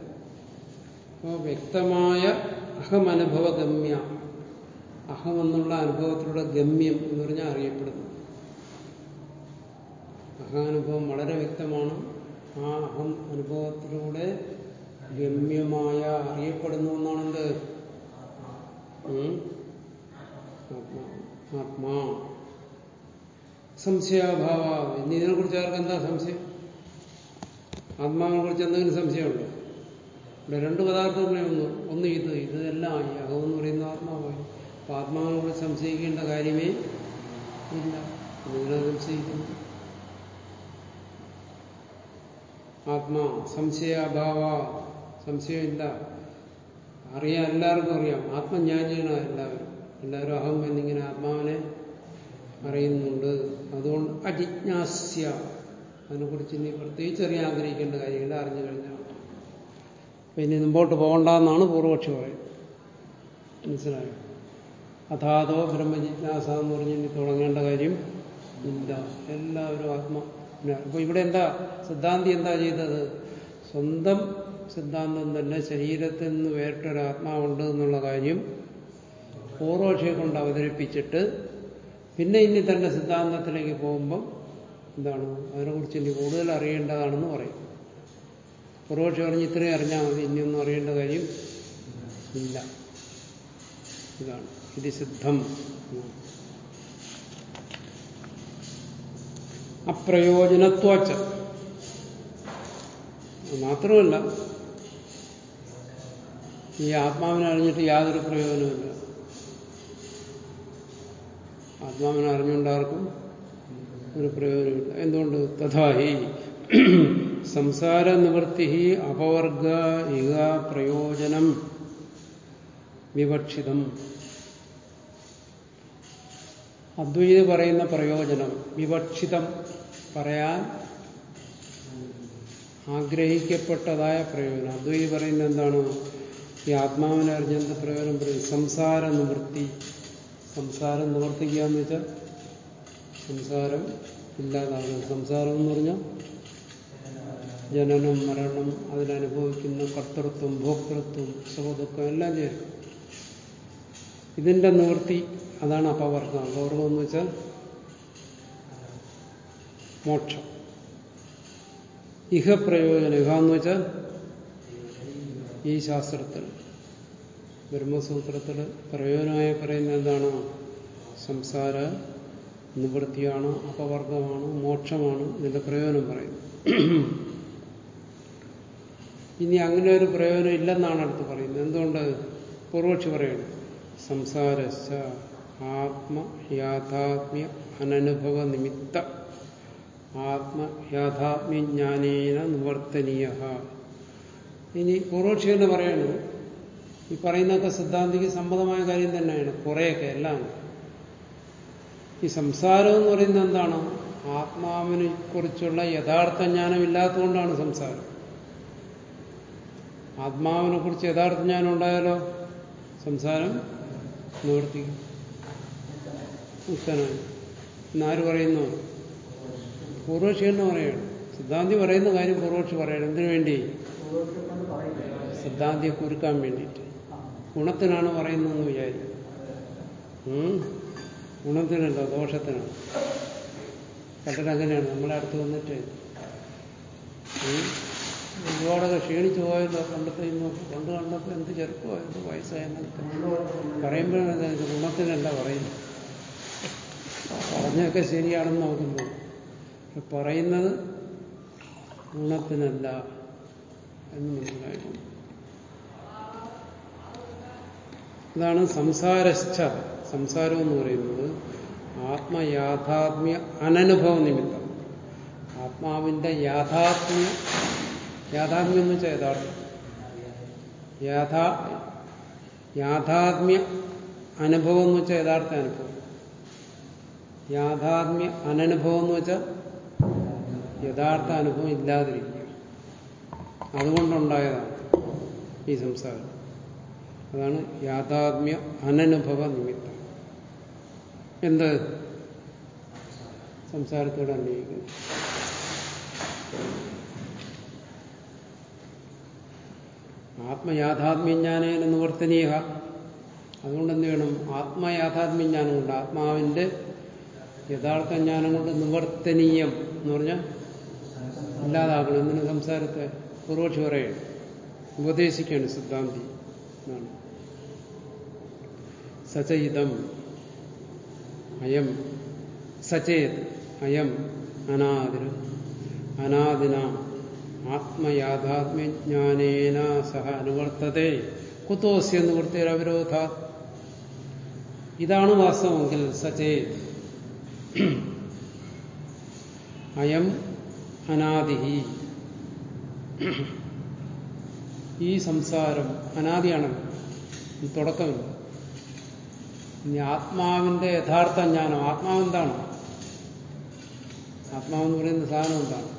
അപ്പോൾ വ്യക്തമായ അഹമനുഭവഗമ്യ അഹം എന്നുള്ള അനുഭവത്തിലൂടെ ഗമ്യം എന്ന് പറഞ്ഞാൽ അറിയപ്പെടുന്നു അഹമനുഭവം വളരെ വ്യക്തമാണ്. ആ അഹം അനുഭവത്തിലൂടെ ഗമ്യമായ അറിയപ്പെടുന്നു എന്നാണ് എന്ത് ആത്മാ സംശയാഭാവ. ഇനി ഇതിനെക്കുറിച്ച് ആർക്ക് എന്താ സംശയം? ആത്മാവിനെ കുറിച്ച് എന്തെങ്കിലും സംശയമുണ്ടോ? ഇവിടെ രണ്ട് പദാർത്ഥങ്ങളെ ഒന്ന് ഒന്ന് ഇത് ഇതെല്ലാം ഈ അകമെന്ന് പറയുന്ന ആത്മാവായി അപ്പൊ ആത്മാവിനെ കുറിച്ച് സംശയിക്കേണ്ട കാര്യമേ ഇല്ല. എന്തിനാ സംശയിക്കുന്നു. ആത്മാ സംശയാഭാവ സംശയമില്ല അറിയാം എല്ലാവർക്കും അറിയാം. ആത്മജ്ഞാനിയാണ് എല്ലാവരും. എല്ലാവരും അഹം എന്നിങ്ങനെ ആത്മാവിനെ അറിയുന്നുണ്ട്. അതുകൊണ്ട് അജിജ്ഞാസ്യ. അതിനെക്കുറിച്ച് ഇനി പ്രത്യേകിച്ച് അറിയാൻ ആഗ്രഹിക്കേണ്ട കാര്യമില്ല അറിഞ്ഞു കഴിഞ്ഞാൽ പിന്നെ മുമ്പോട്ട് പോകണ്ടെന്നാണ് പൂർവപക്ഷി പറയുന്നത് മനസ്സിലായോ? അഥാതോ ബ്രഹ്മജിജ്ഞാസ എന്ന് പറഞ്ഞ് ഇനി തുടങ്ങേണ്ട കാര്യം ഇല്ല. എല്ലാവരും ആത്മ അപ്പൊ ഇവിടെ എന്താ? സിദ്ധാന്തി എന്താ ചെയ്തത്? സ്വന്തം സിദ്ധാന്തം തന്നെ ശരീരത്തിൽ നിന്ന് വേറിട്ടൊരു ആത്മാവുണ്ട് എന്നുള്ള കാര്യം പൂർവക്ഷയെ കൊണ്ട് അവതരിപ്പിച്ചിട്ട് പിന്നെ ഇനി തന്റെ സിദ്ധാന്തത്തിലേക്ക് പോകുമ്പം എന്താണ് അതിനെക്കുറിച്ച് ഇനി കൂടുതൽ അറിയേണ്ടതാണെന്ന് പറയും. പൂർവപക്ഷി പറഞ്ഞ് ഇത്രയും അറിഞ്ഞാൽ മതി. ഇനിയൊന്നും അറിയേണ്ട കാര്യം ഇല്ല. ഇതാണ്. ഇത് സിദ്ധം. അപ്രയോജനത്വച്ച. മാത്രമല്ല ഈ ആത്മാവിനെ അറിഞ്ഞിട്ട് യാതൊരു പ്രയോജനമില്ല ആത്മാവിനെ അറിഞ്ഞുകൊണ്ടാർക്കും ഒരു പ്രയോജനമില്ല. എന്തുകൊണ്ട്? തഥാഹി സംസാര നിവൃത്തി അപവർഗ ഇക പ്രയോജനം വിവക്ഷിതം. അദ്വൈത് പറയുന്ന പ്രയോജനം വിവക്ഷിതം പറയാൻ ആഗ്രഹിക്കപ്പെട്ടതായ പ്രയോജനം. അദ്വൈതി പറയുന്ന എന്താണ്? ഈ ആത്മാവിനെ അറിഞ്ഞെന്ത് പ്രയോജനം പറയും. സംസാര നിവൃത്തി സംസാരം നിവർത്തിക്കുക എന്ന് വെച്ചാൽ സംസാരം ഇല്ലാതാകുന്നത് സംസാരം എന്ന് പറഞ്ഞാൽ ജനനം മരണം അതിലനുഭവിക്കുന്ന കർത്തൃത്വം ഭോക്തൃത്വം സുഖദുഃഖം എല്ലാം ചേരും ഇതിന്റെ നിവൃത്തി അതാണ് അപവർഗം. അപവർഗം എന്ന് വെച്ചാൽ മോക്ഷം. ഇഹ പ്രയോജനം ഇഹ എന്ന് വെച്ചാൽ ഈ ശാസ്ത്രത്തിൽ ബ്രഹ്മസൂത്രത്തിൽ പ്രയോജനമായി പറയുന്നത് എന്താണ് സംസാര നിവൃത്തിയാണ് അപവർഗമാണ് മോക്ഷമാണ് ഇതിന്റെ പ്രയോജനം പറയുന്നത് ഇനി അങ്ങനെ ഒരു പ്രയോജനം ഇല്ലെന്നാണ് അടുത്ത് പറയുന്നത്. എന്തുകൊണ്ട്? പൂർവക്ഷി പറയുന്നത് സംസാരശ്ച ആത്മയാഥാത്മ്യ അനനുഭവ നിമിത്ത ആത്മയാഥാത്മ്യജ്ഞാനേന നിവർത്തനീയ ഇനി പൂർവക്ഷി എന്ന് പറയുന്നത് ഈ പറയുന്നതൊക്കെ സിദ്ധാന്തിക്ക് സമ്മതമായ കാര്യം തന്നെയാണ് കുറേയൊക്കെ എല്ലാം. ഈ സംസാരം എന്ന് പറയുന്നത് എന്താണ്? ആത്മാവിനെ കുറിച്ചുള്ള യഥാർത്ഥ ജ്ഞാനം ഇല്ലാത്തതുകൊണ്ടാണ് സംസാരം. ആത്മാവിനെ കുറിച്ച് യഥാർത്ഥ ജ്ഞാനം ഉണ്ടായാലോ? സംസാരം നിവർത്തിക്കും. മുക്തനാണ് എന്നാര് പറയുന്നു? പൂർവക്ഷി എന്ന് പറയണം. സിദ്ധാന്തി പറയുന്ന കാര്യം പൂർവക്ഷി പറയണം. എന്തിനു വേണ്ടി? സിദ്ധാന്തിയെ കുരുക്കാൻ വേണ്ടിയിട്ട്. ഗുണത്തിനാണ് പറയുന്നതെന്ന് വിചാരിക്കും. ഉം? ദോഷത്തിനാണ് ദോഷത്തിനാണ് കണ്ടിട്ടങ്ങനെയാണ് നമ്മളെ അടുത്ത് വന്നിട്ട്? ഒരുപാടൊക്കെ ക്ഷീണിച്ചു പോയല്ലോ പണ്ടത്തെ ഇന്ന് പണ്ട് കണ്ടപ്പോൾ എന്ത് ചെറുപ്പമോ എന്ത് വയസ്സായെന്നൊക്കെ പറയുമ്പോഴാണ് ഗുണത്തിനല്ല പറയുന്നത് പറഞ്ഞൊക്കെ ശരിയാണെന്ന് തോന്നും പറയുന്നത് ഗുണത്തിനല്ല എന്ന് മനസ്സിലായിട്ടുണ്ട് ഇതാണ് സംസാരശ്ച സംസാരം എന്ന് പറയുന്നത് ആത്മയാഥാത്മ്യ അനനുഭവ നിമിത്തം. ആത്മാവിന്റെ യാഥാത്മ്യ യാഥാത്മ്യം എന്ന് വെച്ചാൽ യഥാർത്ഥം. യാഥാ യാഥാത്മ്യ അനുഭവം എന്ന് വെച്ചാൽ യഥാർത്ഥ അനുഭവം. യാഥാത്മ്യ അനനുഭവം എന്ന് വെച്ചാൽ യഥാർത്ഥ അനുഭവം ഇല്ലാതിരിക്കുക. അതുകൊണ്ടുണ്ടായതാണ് ഈ സംസാരം. അതാണ് യാഥാത്മ്യ അനനുഭവ നിമിത്തം. എന്ത്? സംസാരത്തോട് അന്വയിക്കുന്നു ആത്മയാഥാത്മ്യജ്ഞാനേന നിവർത്തനീയ അതുകൊണ്ട് എന്ത് വേണം ആത്മയാഥാത്മ്യജ്ഞാനം കൊണ്ട് ആത്മാവിന്റെ യഥാർത്ഥ ജ്ഞാനം കൊണ്ട് നിവർത്തനീയം എന്ന് പറഞ്ഞാൽ ഇല്ലാതാക്കണം. എന്തിനു സംസാരത്തെ? പൂർവക്ഷി പറയണം ഉപദേശിക്കുകയാണ് സിദ്ധാന്തി എന്നാണ്. സചയിതം. അയം സചേത് അയം അനാദിന അനാദിന ആത്മയാഥാത്മ്യജ്ഞാനേന സഹ അനുവർത്തതേ കുത്തോസ്യ നിവൃത്തിയുടെ അവരോധ ഇതാണ് വാസ്തവമെങ്കിൽ സചേത്. അയം അനാദിഹി. ഈ സംസാരം അനാദിയാണ് തുടക്കമില്ല ഇനി ആത്മാവിന്റെ യഥാർത്ഥ ജ്ഞാനം. ആത്മാവെന്താണ് ആത്മാവെന്ന് പറയുന്ന സാധനം എന്താണ്?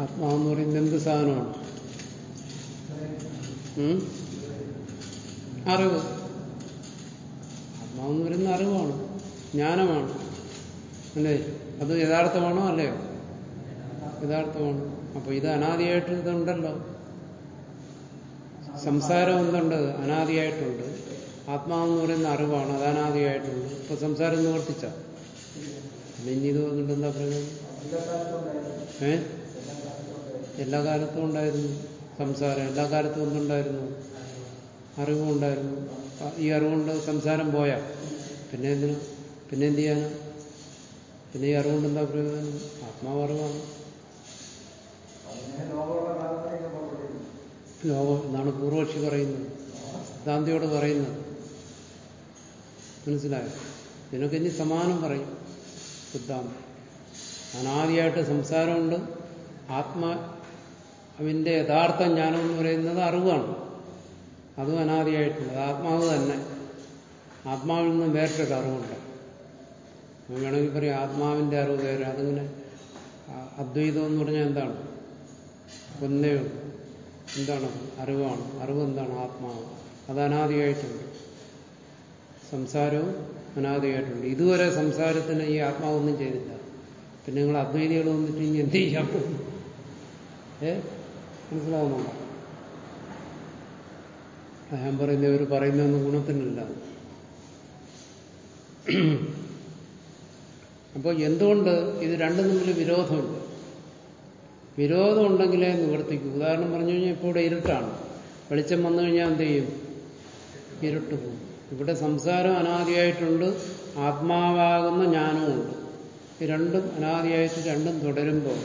ആത്മാവെന്ന് പറയുന്നത് എന്ത് സാധനമാണ്? അറിവ്. ആത്മാവെന്ന് പറയുന്ന അറിവാണ്. ജ്ഞാനമാണ്. അല്ലേ? അത് യഥാർത്ഥമാണോ അല്ലയോ? യഥാർത്ഥമാണ്. അപ്പൊ ഇത് അനാദിയായിട്ട് ഇതുണ്ടല്ലോ. സംസാരം എന്തുണ്ട്? അനാദിയായിട്ടുണ്ട്. ആത്മാവെന്ന് പറയുന്ന അറിവാണ് അത് അനാദിയായിട്ടുണ്ട് ഇപ്പൊ സംസാരം നിവർത്തിച്ച ഇനി ഇത് വന്നിട്ട് എന്താ പറയുന്നത് ഏ? എല്ലാ കാലത്തും ഉണ്ടായിരുന്നു സംസാരം. എല്ലാ കാലത്തും എന്തുണ്ടായിരുന്നു? അറിവും ഉണ്ടായിരുന്നു. ആ, ഈ അറിവുകൊണ്ട് സംസാരം പോയാ. പിന്നെ എന്തിനു? പിന്നെ എന്ത് ചെയ്യാനാ? പിന്നെ ഈ അറിവുകൊണ്ട് എന്താ പ്രയോജനം? ആത്മാവ് അറിവാണ്. ലോകം എന്നാണ് പൂർവക്ഷി പറയുന്നത്. സിദ്ധാന്തിയോട് പറയുന്നത്. മനസ്സിലായോ? നിനക്ക് ഇനി സമാനം പറയും സിദ്ധാന്തം. അനാദിയായിട്ട് സംസാരമുണ്ട്. ആത്മ അവന്റെ യഥാർത്ഥ ജ്ഞാനം എന്ന് പറയുന്നത് അറിവാണ്. അതും അനാദിയായിട്ടുള്ളത് ആത്മാവ് തന്നെ. ആത്മാവിൽ നിന്നും വേറിട്ടൊരു അറിവുണ്ട്. വേണമെങ്കിൽ പറയാം ആത്മാവിന്റെ അറിവ് വേറെ. അതിങ്ങനെ അദ്വൈതം എന്ന് പറഞ്ഞാൽ എന്താണ്? ഒന്നേ ഉള്ളൂ. എന്താണ്? അറിവാണ്. അറിവ് എന്താണ്? ആത്മാവ്. അത് അനാദിയായിട്ടുണ്ട്. സംസാരവും അനാദിയായിട്ടുണ്ട്. ഇതുവരെ സംസാരത്തിന് ഈ ആത്മാവൊന്നും ചെയ്തില്ല. പിന്നെ നിങ്ങൾ അദ്വൈതികൾ വന്നിട്ട് ഇനി എന്ത് ചെയ്യാൻ പോകും ഏ? മനസ്സിലാവുന്നുണ്ടോ? ഞാൻ പറയുന്ന ഇവർ പറയുന്നൊന്നും ഗുണത്തിനില്ല. അപ്പോൾ എന്തുകൊണ്ട് ഇത് രണ്ടും തമ്മിൽ വിരോധമില്ല വിരോധം ഉണ്ടെങ്കിലേ നിവർത്തിക്കൂ. ഉദാഹരണം പറഞ്ഞു കഴിഞ്ഞാൽ ഇപ്പോൾ ഇവിടെ ഇരുട്ടാണ്. വെളിച്ചം വന്നു കഴിഞ്ഞാൽ എന്ത് ചെയ്യും? ഇരുട്ട് പോകും. ഇവിടെ സംസാരം അനാദിയായിട്ടുണ്ട് ആത്മാവാകുന്ന ജ്ഞാനവുമുണ്ട് ഈ രണ്ടും അനാദിയായിട്ട് രണ്ടും തുടരുമ്പോൾ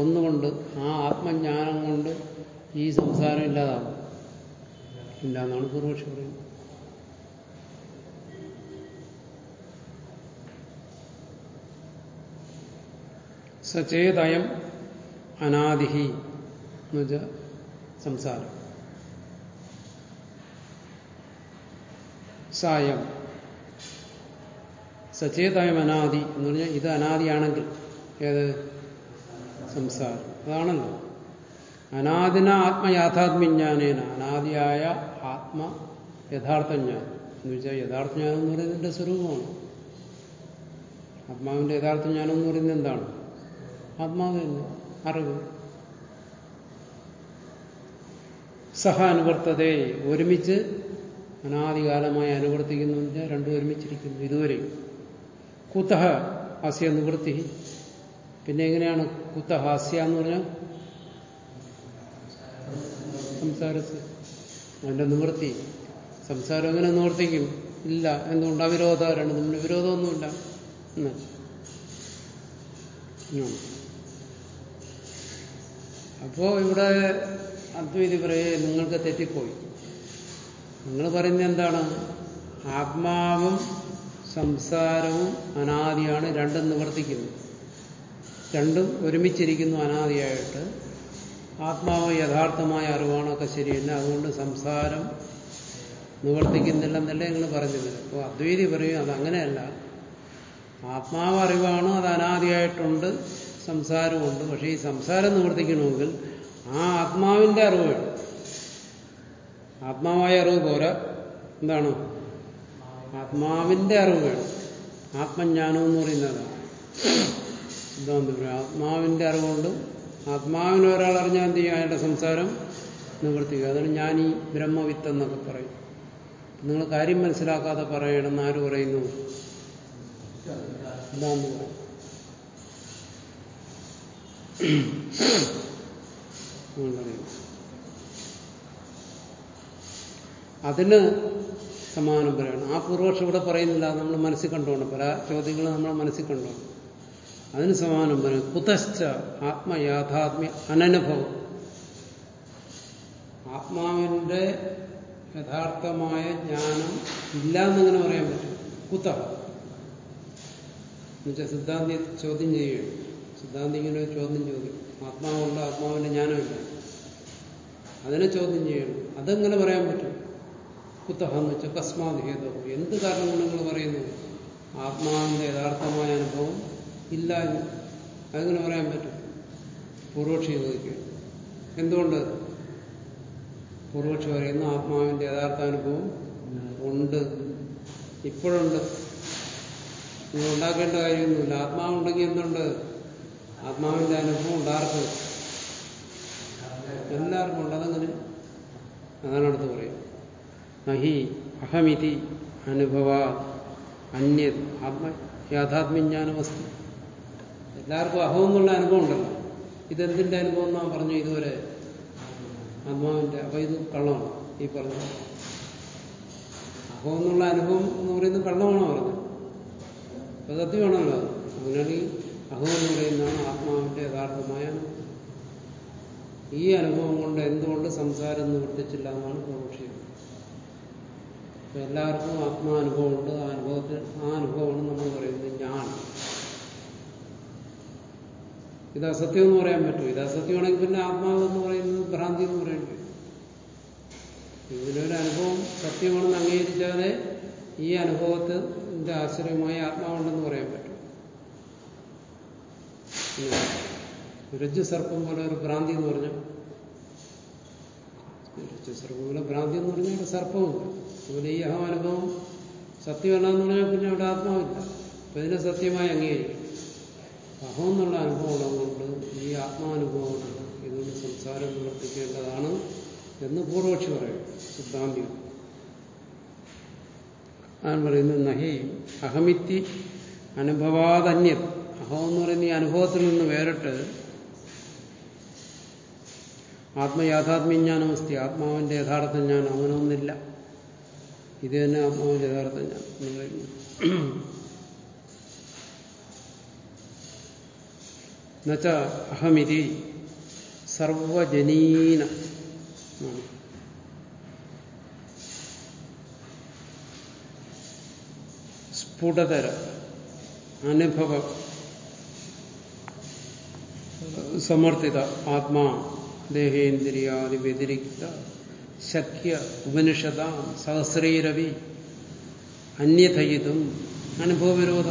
ഒന്നുകൊണ്ട് ആ ആത്മജ്ഞാനം കൊണ്ട് ഈ സംസാരം ഇല്ലാതാവും. ഇല്ല എന്നാണ് പൂർവക്ഷി പറയുന്നത്. സചേതയം അനാദിഹി എന്ന് വെച്ചാൽ സംസാരം. സായം. സചേതായം അനാദി എന്ന് പറഞ്ഞാൽ ഇത് അനാദിയാണെങ്കിൽ ഏത്? സംസാരം. അതാണല്ലോ. അനാദിന ആത്മയാഥാത്മ്യജ്ഞാനേന. അനാദിയായ ആത്മ യഥാർത്ഥ ജ്ഞാനം എന്ന് വെച്ചാൽ യഥാർത്ഥ ജ്ഞാനം എന്ന് പറയുന്നതിന്റെ സ്വരൂപമാണ്. ആത്മാവിന്റെ യഥാർത്ഥ ജ്ഞാനം എന്ന് പറയുന്നത് എന്താണ്? ആത്മാവ് തന്നെ. അറിവ്. സഹ അനുവർത്തതേ ഒരുമിച്ച് അനാദികാലമായി അനുവർത്തിക്കുന്നു രണ്ടും ഒരുമിച്ചിരിക്കുന്നു ഇതുവരെ കുത്തഹ ഹാസ്യ നിവൃത്തി. പിന്നെ എങ്ങനെയാണ് കുത്ത ഹാസ്യ എന്ന് പറഞ്ഞാൽ? സംസാരസ്. അതിന്റെ നിവൃത്തി. സംസാരം എങ്ങനെ നിവർത്തിക്കും? ഇല്ല എന്തുകൊണ്ട്? അവിരോധ രണ്ട് തമ്മിൽ വിരോധമൊന്നുമില്ല. എന്ന്? അപ്പോ ഇവിടെ അദ്വൈതി പറയേ നിങ്ങൾക്ക് തെറ്റിപ്പോയി. നിങ്ങൾ പറയുന്നത് എന്താണ്? ആത്മാവും സംസാരവും അനാദിയാണ് രണ്ടും നിവർത്തിക്കുന്നു. രണ്ടും ഒരുമിച്ചിരിക്കുന്നു അനാദിയായിട്ട്. ആത്മാവ് യഥാർത്ഥമായ അറിവാണൊക്കെ ശരിയല്ല. അതുകൊണ്ട് സംസാരം നിവർത്തിക്കുന്നില്ലെന്നല്ലേ നിങ്ങൾ പറഞ്ഞത്. അപ്പോൾ അദ്വൈതി പറയും അതങ്ങനെയല്ല. ആത്മാവ് അറിവാണോ അത് അനാദിയായിട്ടുണ്ട്? സംസാരമുണ്ട് പക്ഷേ ഈ സംസാരം നിവർത്തിക്കണമെങ്കിൽ ആ ആത്മാവിന്റെ അറിവ് വേണം. ആത്മാവായ അറിവ് പോരാ. എന്താണ്? ആത്മാവിന്റെ അറിവ് വേണം. ആത്മജ്ഞാനം എന്ന് പറയുന്നത് എന്താ പറയുക ആത്മാവിന്റെ അറിവുകൊണ്ട് ആത്മാവിനെ ഒരാൾ അറിഞ്ഞാൽ എന്ത് ചെയ്യും? അയാളുടെ സംസാരം നിവർത്തിക്കുക അതാണ് ഈ ബ്രഹ്മവിത്ത് എന്നൊക്കെ പറയും. നിങ്ങൾ കാര്യം മനസ്സിലാക്കാതെ പറയണമെന്ന് ആര് പറയുന്നു? എന്താന്ന് പറയും? അതിന് സമാനം പറയണം. ആ പൂർവക്ഷം ഇവിടെ പറയുന്നില്ല നമ്മൾ മനസ്സിൽ കണ്ടുകൊണ്ട് പല ചോദ്യങ്ങൾ നമ്മൾ മനസ്സിൽ കണ്ടുകൊണ്ട് അതിന് സമാനം പറയും കുതശ്ച ആത്മയാഥാത്മ്യ അനനുഭവം. ആത്മാവിന്റെ യഥാർത്ഥമായ ജ്ഞാനം ഇല്ല എന്നിങ്ങനെ പറയാൻ പറ്റും. കുത്ത എന്നുവെച്ചാൽ സിദ്ധാന്തി ചോദ്യം ചെയ്യുകയാണ്. സിദ്ധാന്തി ഇങ്ങനെ ഒരു ചോദ്യം ചോദിക്കും. ആത്മാവുണ്ട് ആത്മാവിന്റെ ജ്ഞാനമില്ല അതിനെ ചോദ്യം ചെയ്യണം. അതെങ്ങനെ പറയാൻ പറ്റും? കുത്തഹ എന്ന് വെച്ചാൽ കസ്മാത് ഹേതോ എന്ത് കാരണം കൊണ്ട് നിങ്ങൾ പറയുന്നു ആത്മാവിന്റെ യഥാർത്ഥമായ അനുഭവം ഇല്ല എന്ന്. അതെങ്ങനെ പറയാൻ പറ്റും? പൂർവക്ഷി ചോദിക്കുക എന്തുകൊണ്ട്? പൂർവക്ഷി പറയുന്നു ആത്മാവിന്റെ യഥാർത്ഥ അനുഭവം ഉണ്ട്. ഇപ്പോഴുണ്ട്. നിങ്ങൾ ഉണ്ടാക്കേണ്ട കാര്യമൊന്നുമില്ല. ആത്മാവുണ്ടെങ്കിൽ എന്തുണ്ട്? ആത്മാവിന്റെ അനുഭവം ഉണ്ടാർക്ക് എല്ലാവർക്കും ഉള്ളതങ്ങനെ? അതാണ് അടുത്ത് പറയും. നഹി അഹമിതി അനുഭവ അന്യ ആത്മ യാഥാത്മ്യജ്ഞാനമസ്തി. എല്ലാവർക്കും അഹം എന്നുള്ള അനുഭവം ഉണ്ടല്ലോ. ഇതെന്തിന്റെ അനുഭവം എന്നാ പറഞ്ഞു ഇതുവരെ? ആത്മാവിന്റെ അപ്പൊ ഇത് കള്ളമാണ് ഈ പറഞ്ഞു അഹം എന്നുള്ള അനുഭവം എന്ന് പറയുന്നത് കള്ളമാണോ പറഞ്ഞത്? അപ്പൊ സത്യമാണല്ലോ. അങ്ങനെയാണെങ്കിൽ അഹം എന്ന് പറയുന്നതാണ് ആത്മാവിന്റെ യഥാർത്ഥമായ ഈ അനുഭവം കൊണ്ട് എന്തുകൊണ്ട് സംസാരം നിവർത്തിച്ചില്ല എന്നാണ് പ്രവക്ഷിക്കുന്നത് അപ്പൊ എല്ലാവർക്കും ആത്മാനുഭവമുണ്ട് ആ അനുഭവത്തിൽ ആ അനുഭവമാണ് നമ്മൾ പറയുന്നത് ഞാൻ ഇത് അസത്യം എന്ന് പറയാൻ പറ്റും ഇത് അസത്യമാണെങ്കിൽ പിന്നെ ആത്മാവ് എന്ന് പറയുന്നത് ഭ്രാന്തി എന്ന് പറയേണ്ടി ഇതിനൊരു അനുഭവം സത്യമാണെന്ന് അംഗീകരിച്ചാലേ ഈ അനുഭവത്തിന്റെ ആശ്രയമായി ആത്മാവുണ്ടെന്ന് പറയാൻ പറ്റും. രജ്ജു സർപ്പം പോലെ ഒരു ഭ്രാന്തി എന്ന് പറഞ്ഞാൽ രജ്ജു സർപ്പം പോലെ ഭ്രാന്തി എന്ന് പറഞ്ഞാൽ ഇവിടെ സർപ്പമില്ല അതുപോലെ ഈ അഹം അനുഭവം സത്യമല്ല എന്ന് പറഞ്ഞാൽ പിന്നെ അവിടെ ആത്മാവില്ല. അപ്പൊ ഇതിനെ സത്യമായി അംഗീകരിക്കും. അഹം എന്നുള്ള അനുഭവം ഉള്ളതുകൊണ്ട് ഈ ആത്മാനുഭവമാണ് ഇതുകൊണ്ട് സംസാരം പ്രവർത്തിക്കേണ്ടതാണ് എന്ന് പൂർവക്ഷി പറയും. സിദ്ധാന്തി. ഞാൻ പറയുന്നത് നഹി അഹമിത്തി അനുഭവാതന്യത് അഹം എന്ന് പറയുന്ന ഈ അനുഭവത്തിൽ നിന്ന് വേറിട്ട് ആത്മയാഥാത്മ്യജ്ഞാനമസ്തി. ആത്മാവിന്റെ യഥാർത്ഥ ജ്ഞാനം അങ്ങനെയൊന്നില്ല ഇത് തന്നെ ആത്മാവിന്റെ യഥാർത്ഥ ജ്ഞാനം എന്ന് പറയുന്നു എന്നുവെച്ചാ അഹമിതി സർവജനീന സ്ഫുടതര അനുഭവ സമർത്ഥിത ആത്മാ ദേഹേന്ദ്രിയാദി വ്യതിരിക്ത ശക്യ ഉപനിഷത സഹസ്രീരവി അന്യഥയിതും അനുഭവവിരോധ.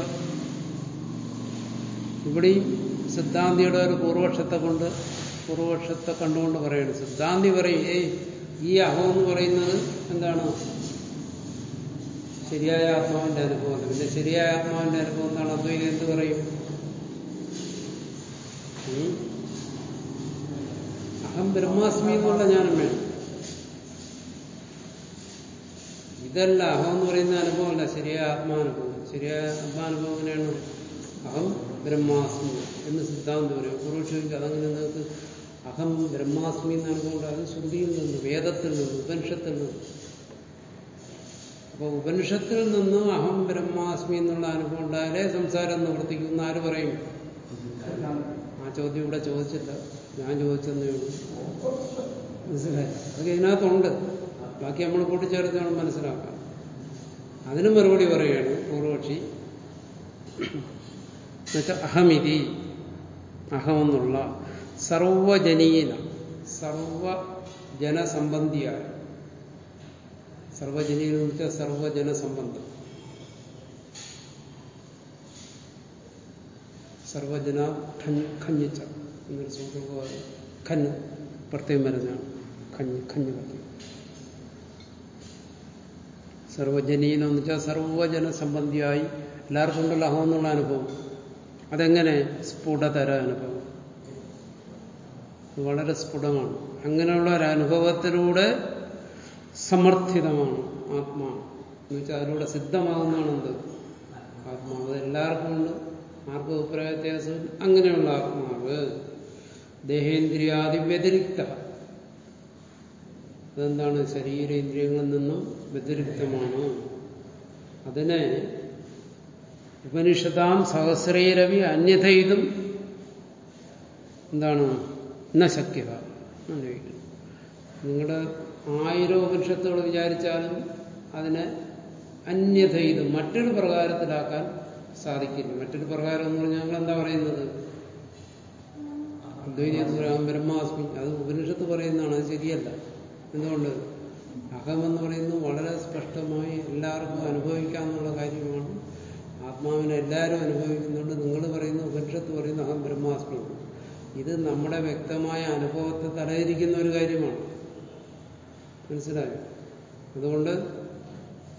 ഇവിടെയും സിദ്ധാന്തിയുടെ ഒരു പൂർവക്ഷത്തെ കൊണ്ട് പൂർവക്ഷത്തെ കണ്ടുകൊണ്ട് പറയുന്നു. സിദ്ധാന്തി പറയും ഏയ് ഈ അഹം എന്ന് പറയുന്നത് എന്താണ്? ശരിയായ ആത്മാവിന്റെ അനുഭവം പിന്നെ ശരിയായ ആത്മാവിന്റെ അനുഭവം എന്താണ്? അദ്വൈതം എന്ത് പറയും? അഹം ബ്രഹ്മാസ്മി എന്നുള്ള ജ്ഞാനം വേണം. ഇതല്ല അഹം എന്ന് പറയുന്ന അനുഭവമല്ല ശരിയായ ആത്മാനുഭവം. ശരിയായ ആത്മാനുഭവം എങ്ങനെയാണ്? അഹം ബ്രഹ്മാസ്മി എന്ന് സിദ്ധാന്തം പറയും. പൂർവക്ഷമിക്ക് അതങ്ങനെ നിങ്ങൾക്ക് അഹം ബ്രഹ്മാസ്മി എന്ന് അനുഭവമുണ്ട് അത് ശ്രുതിയിൽ നിന്ന് വേദത്തിൽ നിന്ന് ഉപനിഷത്തിൽ നിന്ന്. അപ്പൊ ഉപനിഷത്തിൽ നിന്ന് അഹം ബ്രഹ്മാസ്മി എന്നുള്ള അനുഭവം ഉണ്ടായാലേ സംസാരം നിവർത്തിക്കുന്ന ആര് പറയും? ആ ചോദ്യം ഇവിടെ ചോദിച്ചില്ല. ഞാൻ ചോദിച്ചെന്നേ ഉള്ളൂ. മനസ്സിലായി? അതൊക്കെ ഇതിനകത്തുണ്ട്. ബാക്കി നമ്മൾ കൂട്ടിച്ചേർത്ത് വേണം മനസ്സിലാക്കാം അതിന് മറുപടി പറയുകയാണ് പൂർവക്ഷി എന്നുവെച്ചാൽ അഹമിതി അഹമെന്നുള്ള സർവജനീന സർവജനസംബന്ധിയായ സർവജനീന എന്ന് വെച്ചാൽ സർവജനസംബന്ധം സർവജന ഖഞ്ഞിച്ച എന്നൊരു സൂത്രപ്രകാരം ഖന്ന് പ്രത്യേകം വരുന്നതാണ്. ഖഞ്ഞ് ഖഞ്ഞ് പ്രത്യേകം സർവജനീനം എന്ന് വെച്ചാൽ സർവജന സംബന്ധിയായി എല്ലാവർക്കും ഉണ്ടല്ലോ അഹം എന്നുള്ള അനുഭവം. അതെങ്ങനെ സ്ഫുടതര അനുഭവം? വളരെ സ്ഫുടമാണ്. അങ്ങനെയുള്ള ഒരു അനുഭവത്തിലൂടെ സമർത്ഥിതമാണ് ആത്മാ എന്ന് വെച്ചാൽ അതിലൂടെ സിദ്ധമാകുന്നതാണ് എന്ത് ആത്മാവ്. എല്ലാവർക്കും ഉണ്ട്. ആർക്കും അഭിപ്രായ വ്യത്യാസം അങ്ങനെയുള്ള ആത്മാവ്. ദേഹേന്ദ്രിയാദി വ്യതിരിക്ത അതെന്താണ്? ശരീരേന്ദ്രിയങ്ങളിൽ നിന്നും വ്യതിരിക്തമാണ്. അതിനെ ഉപനിഷതാം സഹസ്രൈരവി അന്യഥയിതും എന്താണ്? ന ശക്യത ചോദിക്കുന്നു നിങ്ങളുടെ ആയിരം ഉപനിഷത്തുകൾ വിചാരിച്ചാലും അതിനെ അന്യഥയിതും മറ്റൊരു പ്രകാരത്തിലാക്കാൻ സാധിക്കില്ല. മറ്റൊരു പ്രകാരം എന്ന് പറഞ്ഞാൽ ഞങ്ങൾ എന്താ പറയുന്നത്? അദ്വൈതീയത്ത് ബ്രഹ്മാസ്മി അത് ഉപനിഷത്ത് പറയുന്നതാണ് അത് ശരിയല്ല. എന്തുകൊണ്ട്? എന്ന് പറയുന്നത് വളരെ സ്പഷ്ടമായി എല്ലാവർക്കും അനുഭവിക്കാമെന്നുള്ള കാര്യമാണ്. ആത്മാവിനെ എല്ലാവരും അനുഭവിക്കുന്നുണ്ട്. നിങ്ങൾ പറയുന്ന ഉപനിഷത്ത് പറയുന്ന അഹം ബ്രഹ്മാസ്മി. ഇത് നമ്മുടെ വ്യക്തമായ അനുഭവത്തെ തലയിരിക്കുന്ന ഒരു കാര്യമാണ്. മനസ്സിലായോ? അതുകൊണ്ട്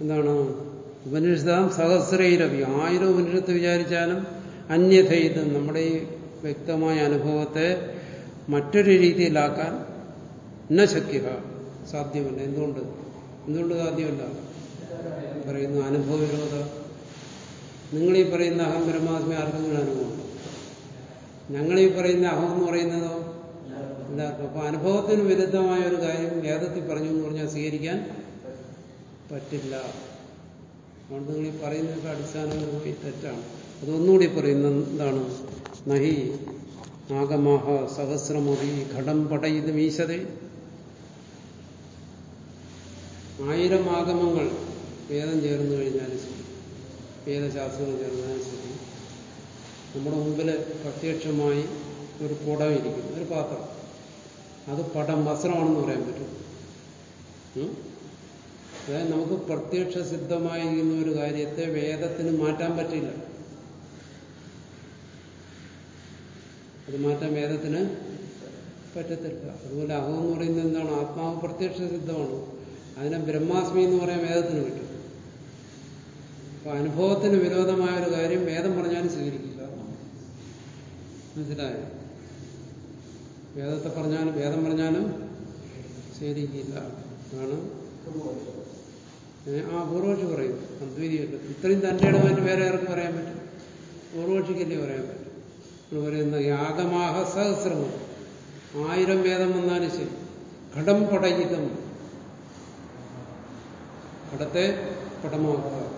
എന്താണ്? ഉപനിഷത്താം സഹസ്രൈരവി. ആയിരം ഉപനിഷത്ത് വിചാരിച്ചാലും അന്യഥ ഇത് നമ്മുടെ ഈ വ്യക്തമായ അനുഭവത്തെ മറ്റൊരു രീതിയിലാക്കാൻ ന ശക്യ സാധ്യമല്ല. എന്തുകൊണ്ട്? എന്തുകൊണ്ട് സാധ്യമല്ല? പറയുന്ന അനുഭവ വിരോധ നിങ്ങളീ പറയുന്ന അഹം ബ്രഹ്മാസ്മി ആർക്കെങ്കിലും അനുഭവം ഞങ്ങളീ പറയുന്ന അഹം എന്ന് പറയുന്നതോ? എല്ലാവർക്കും അപ്പൊ അനുഭവത്തിന് വിരുദ്ധമായ ഒരു കാര്യം വേദത്തിൽ പറഞ്ഞു എന്ന് പറഞ്ഞാൽ സ്വീകരിക്കാൻ പറ്റില്ല. അതുകൊണ്ട് നിങ്ങൾ ഈ പറയുന്നതൊക്കെ അടിസ്ഥാനപരമായി തെറ്റാണ്. അതൊന്നുകൂടി പറയുന്ന എന്താണ് നഹി ആഗമാഹ സഹസ്രമതി ഘടം പടയിത് മീശതേ ആയിരം ആഗമങ്ങൾ വേദം ചേർന്നു കഴിഞ്ഞാലും ശരി. വേദശാസ്ത്രങ്ങൾ ചേർന്നാലും ശരി. നമ്മുടെ മുമ്പിൽ പ്രത്യക്ഷമായി ഒരു കുടം ഇരിക്കുന്നു. ഒരു പാത്രം. അത് പടം വസ്ത്രമാണെന്ന് പറയാൻ പറ്റും? അതായത് നമുക്ക് പ്രത്യക്ഷ സിദ്ധമായിരിക്കുന്ന ഒരു കാര്യത്തെ വേദത്തിന് മാറ്റാൻ പറ്റില്ല. അത് മാറ്റാൻ വേദത്തിന് പറ്റത്തില്ല. അതുപോലെ അഹം എന്ന് പറയുന്നത് എന്താണ്? ആത്മാവ് പ്രത്യക്ഷ സിദ്ധമാണ് അതിനെ ബ്രഹ്മാസ്മി എന്ന് പറയാൻ വേദത്തിന് പറ്റും. അപ്പൊ അനുഭവത്തിന് വിരോധമായ ഒരു കാര്യം വേദം പറഞ്ഞാലും സ്വീകരിക്കില്ല. മനസ്സിലായോ? വേദത്തെ പറഞ്ഞാലും വേദം പറഞ്ഞാലും സ്വീകരിക്കില്ല. ഏ, ആ പൂർവക്ഷി പറയും. അദ്വൈതിയല്ല ഇത്രയും തന്റെ ഇടമായിട്ട് വേറെ ആർക്ക് പറയാൻ പറ്റും പൂർവക്ഷിക്കല്ലേ പറയാൻ പറ്റും. എന്ന് പറയുന്ന യാഗമാഹ സഹസ്രമം ആയിരം വേദം വന്നാലും ശരി. ഘടം പടയിതം. പടത്തെ പടമാക്കുക.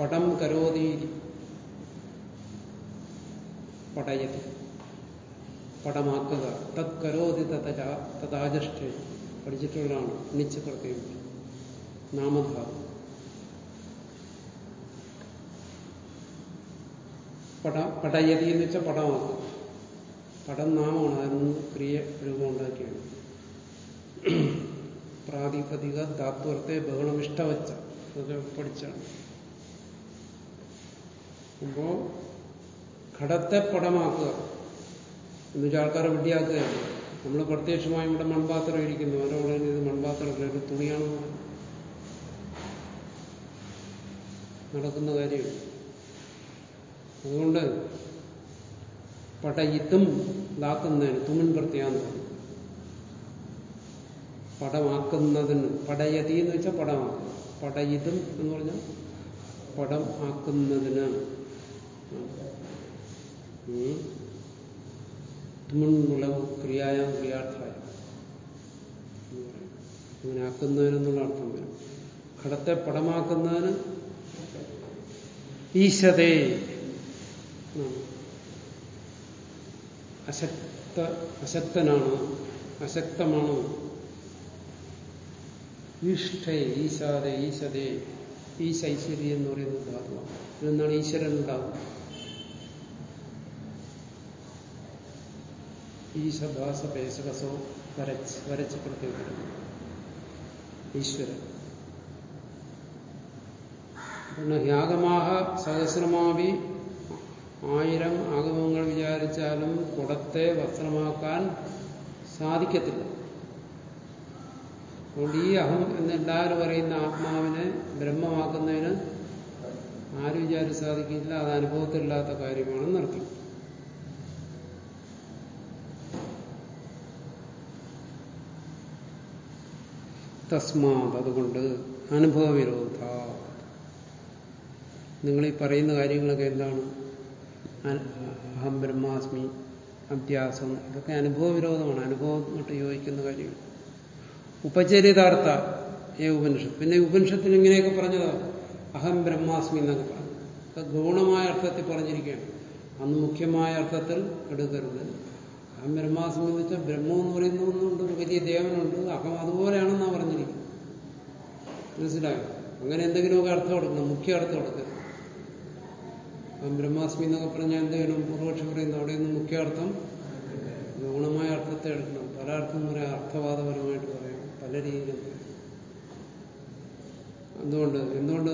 പടം കരോതി. പടയത്. പടമാക്കുക. തത് കരോതി തഥാജഷ്ഠ പഠിച്ചിട്ടുള്ളതാണ്. നിച്ച് പ്രത്യേകം നാമധാതു പട പടയതി എന്ന് വെച്ചാൽ പടമാക്കുക പടം നാമമാണ് അതിൽ നിന്ന് ക്രിയ രൂപം ഉണ്ടാക്കിയാണ്. പ്രാതിപതിക ധാത്വർത്തെ ബഹളം ഇഷ്ടവച്ച. അതൊക്കെ പഠിച്ചാണ്. അപ്പോ ഘടത്തെ പടമാക്കുക എന്നുവെച്ചാൽ ആൾക്കാരെ വിഡ്ഢിയാക്കുകയാണ്. നമ്മൾ പ്രത്യക്ഷമായി ഇവിടെ മൺപാത്രം ഇരിക്കുന്നു. ഓരോ ഇത് മൺപാത്രമല്ല ഒരു തുണിയാണെന്ന് പറയും. നടക്കുന്ന കാര്യമാണ്. അതുകൊണ്ട് പടയിത്തും ഇതാക്കുന്നതിന് തുമൻ പ്രത്യാന്തം പടമാക്കുന്നതിന് പടയതി എന്ന് വെച്ചാൽ പടമാക്കുക പടയിതും എന്ന് പറഞ്ഞാൽ പടം ആക്കുന്നതിന്. തുമുള്ള ക്രിയായ ക്രിയാർത്ഥായ അങ്ങനെ ആക്കുന്നതിനെന്നുള്ള അർത്ഥം വരും. ഘടത്തെ പടമാക്കുന്നതിന് ഈശതേ അശക്ത അശക്തനാണ് അശക്തമാണ്. ഈഷ്ഠേ ഈശാതെ ഈശതേ. ഈശ എന്ന് പറയുന്ന ധാതുവാണ് ഇതെന്നാണ് ഈശ്വരൻ ഉണ്ടാകുന്നത് ഈശഭാസ പേശകസോ വരച്ച് വരച്ച് പ്രത്യേകം ഈശ്വരൻ. പിന്നെ യാഗമാഹ സഹസ്രമാവി ആയിരം ആഗമങ്ങൾ വിചാരിച്ചാലും കുടത്തെ വസ്ത്രമാക്കാൻ സാധിക്കത്തില്ല. അതുകൊണ്ട് ഈ അഹം എന്നെല്ലാവരും പറയുന്ന ആത്മാവിനെ ബ്രഹ്മമാക്കുന്നതിന് ആരും വിചാരിച്ച് സാധിക്കില്ല. അത് അനുഭവത്തിലില്ലാത്ത കാര്യമാണെന്ന് അർത്ഥം തസ്മാത് അതുകൊണ്ട് അനുഭവ വിരോധ നിങ്ങൾ ഈ പറയുന്ന കാര്യങ്ങളൊക്കെ എന്താണ്? അഹം ബ്രഹ്മാസ്മി അഭ്യാസം ഇതൊക്കെ അനുഭവ വിരോധമാണ് അനുഭവമായിട്ട് യോജിക്കുന്ന കാര്യങ്ങൾ. ഉപചരിതാർത്ഥ ഏ ഉപനിഷത്ത്. പിന്നെ ഉപനിഷത്തിൽ ഇങ്ങനെയൊക്കെ പറഞ്ഞതോ. അഹം ബ്രഹ്മാസ്മി എന്നൊക്കെ പറഞ്ഞു. ഗൗണമായ അർത്ഥത്തിൽ പറഞ്ഞിരിക്കുകയാണ്. അന്ന് മുഖ്യമായ അർത്ഥത്തിൽ എടുക്കരുത്. അഹം ബ്രഹ്മാസ്മി എന്ന് വെച്ചാൽ ബ്രഹ്മം എന്ന് പറയുന്ന ഒന്നുണ്ട് വലിയ ദേവനുണ്ട് അഹം അതുപോലെയാണെന്നാണ് പറഞ്ഞിരിക്കുന്നത്. മനസ്സിലായോ? അങ്ങനെ എന്തെങ്കിലുമൊക്കെ അർത്ഥം കൊടുക്കണം മുഖ്യ അർത്ഥം കൊടുക്കരുത് അഹം ബ്രഹ്മാസ്മി എന്നൊക്കെ പറഞ്ഞാൽ എന്ത് പൂർവക്ഷി പറയുന്നത് അവിടെ നിന്ന് മുഖ്യാർത്ഥം ഗൗണമായ അർത്ഥത്തെ എടുക്കണം. പല അർത്ഥം പറയാം അർത്ഥവാദപരമായിട്ട് പറയാം പല രീതിയിലും. എന്തുകൊണ്ട്? എന്തുകൊണ്ട്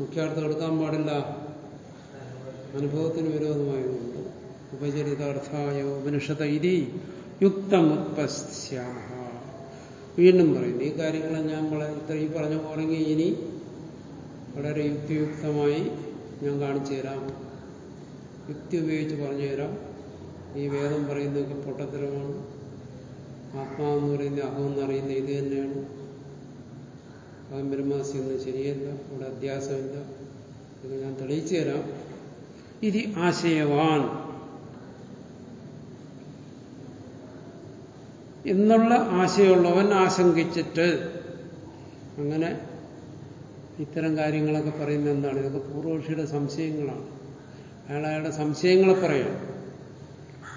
മുഖ്യാർത്ഥം എടുക്കാൻ പാടില്ല? അനുഭവത്തിന് വിരോധമായതുകൊണ്ട്. ഉപചരിതാർത്ഥായ ഉപനിഷത ഇതി യുക്തമുത്പശ്യാമ വീണ്ടും പറയുന്നു ഈ കാര്യങ്ങളെ ഞാൻ ഇത്രയും പറഞ്ഞു പോലെങ്കിൽ ഇനി വളരെ യുക്തിയുക്തമായി ഞാൻ കാണിച്ചു തരാം. യുക്തി ഉപയോഗിച്ച് പറഞ്ഞു തരാം ഈ വേദം പറയുന്നതൊക്കെ പൊട്ടത്തരമാണ്. ആത്മാവെന്ന് പറയുന്ന അഹമെന്ന് അറിയുന്ന ഇത് തന്നെയാണ്. അഹം ബ്രഹ്മാസി എന്ന് ശരിയല്ല. ഇവിടെ അധ്യാസമില്ല. ഇത് ഞാൻ തെളിയിച്ചു തരാം. ഇത് ആശയവാൻ. എന്നുള്ള ആശയമുള്ളവൻ ആശങ്കിച്ചിട്ട് അങ്ങനെ ഇത്തരം കാര്യങ്ങളൊക്കെ പറയുന്ന എന്താണ്? ഇതൊക്കെ പൂർവപക്ഷിയുടെ സംശയങ്ങളാണ്. അയാൾ അയാളുടെ സംശയങ്ങളെ പറയണം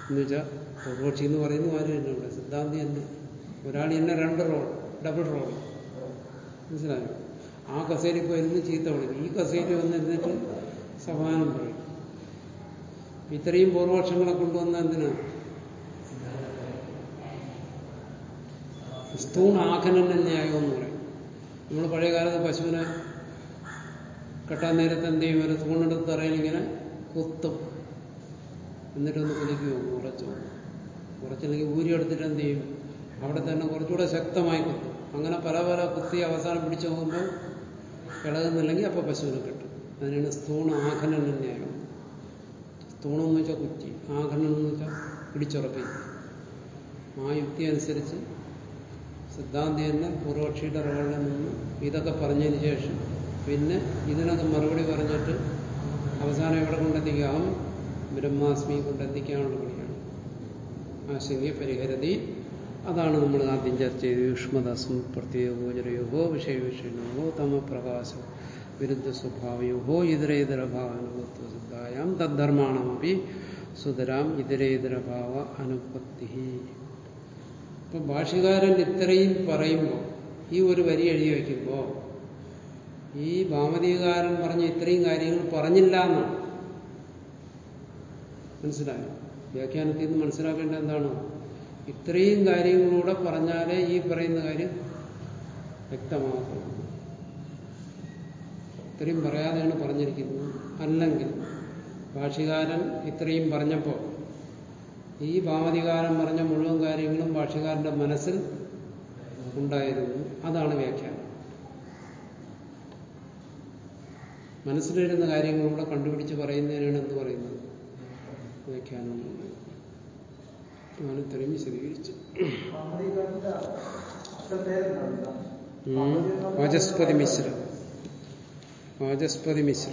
എന്നുവെച്ചാൽ പൊറോക്ഷി എന്ന് പറയുന്ന ആരും തന്നെ ഇവിടെ. സിദ്ധാന്തി തന്നെ ഒരാൾ തന്നെ രണ്ട് റോൾ ഡബിൾ റോൾ. മനസ്സിലായോ? ആ കസേരയിൽ പോയിരുന്ന് ചീത്ത വിളിക്കും. ഈ കസേരയിൽ വന്നിരുന്നിട്ട് സമാനം പറയും. ഇത്രയും പൂർവപക്ഷങ്ങളെ കൊണ്ടുവന്ന എന്തിനാ? സ്തൂൺ ആഖനന ന്യായം എന്ന് പറയും. നമ്മൾ പഴയ കാലത്ത് പശുവിനെ കെട്ടാൻ നേരത്തെ എന്ത് ചെയ്യും? ഒരു തൂണെടുത്ത് തറയിലിങ്ങനെ കുത്തും. എന്നിട്ടൊന്ന് കുലിക്കുമോ കുറച്ചു കുറച്ചില്ലെങ്കിൽ ഊരി എടുത്തിട്ട് എന്ത് ചെയ്യും? അവിടെ തന്നെ കുറച്ചുകൂടെ ശക്തമായി കുത്തും. അങ്ങനെ പല പല കുത്തി അവസാനം പിടിച്ചു പോകുമ്പോൾ ഇളകുന്നില്ലെങ്കിൽ അപ്പോൾ പശുവിന് കിട്ടും. അതിനാണ് സ്തൂണ ആഖനന ന്യായം സ്തൂണം എന്ന് വെച്ചാൽ കുറ്റി. ആഘനം എന്ന് വെച്ചാൽ പിടിച്ചുറപ്പിക്കും ആ യുക്തി അനുസരിച്ച് സിദ്ധാന്തി തന്നെ പൂർവക്ഷിയുടെ റോളിൽ നിന്ന് ഇതൊക്കെ പറഞ്ഞതിന് ശേഷം പിന്നെ ഇതിനൊക്കെ മറുപടി പറഞ്ഞിട്ട് അവസാനം എവിടെ കൊണ്ടെത്തിക്കാം ബ്രഹ്മാസ്മി കൊണ്ടെത്തിക്കാനുള്ള പണിയാണ്. ആശങ്ക പരിഹരതി. അതാണ് നമ്മൾ ആദ്യം ചർച്ച ചെയ്ത് യൂഷ്മദാസം പ്രത്യേകോചരയോഹോ വിഷയവിഷയനോഹോ തമപ്രകാശ വിരുദ്ധ സ്വഭാവയോഹോ ഇതരേതര ഭാവാനുഭവത്വ സിദ്ധായാം തദ്ധർമാണമപി സുതരാം ഇതരേതര ഭാവ അനുപത്തി. ഇപ്പൊ ഭാഷകാരൻ ഇത്രയും പറയുമ്പോൾ ഈ ഒരു വരി എഴുതി വയ്ക്കുമ്പോൾ ഈ ഭാമതികാരൻ പറഞ്ഞ ഇത്രയും കാര്യങ്ങൾ പറഞ്ഞില്ല എന്നാണ്. മനസ്സിലായോ? വ്യാഖ്യാനത്തിൽ നിന്ന് മനസ്സിലാക്കേണ്ട എന്താണ്? ഇത്രയും കാര്യങ്ങളൂടെ പറഞ്ഞാലേ ഈ പറയുന്ന കാര്യം വ്യക്തമാകും ഇത്രയും പറയാതെയാണ് പറഞ്ഞിരിക്കുന്നത്. അല്ലെങ്കിൽ ഭാഷകാരൻ ഇത്രയും പറഞ്ഞപ്പോൾ ഈ ഭാമതികാരൻ പറഞ്ഞ മുഴുവൻ കാര്യങ്ങളും ഭാഷകാരന്റെ മനസ്സിൽ ഉണ്ടായിരുന്നു. അതാണ് വ്യാഖ്യാനം. മനസ്സിലിരുന്ന കാര്യങ്ങളൂടെ കണ്ടുപിടിച്ച് പറയുന്നതിനാണ് എന്ത് പറയുന്നത്. വ്യാഖ്യാനം ഇത്രയും വിശദീകരിച്ചു. വാചസ്പതി മിശ്ര. വാചസ്പതി മിശ്ര.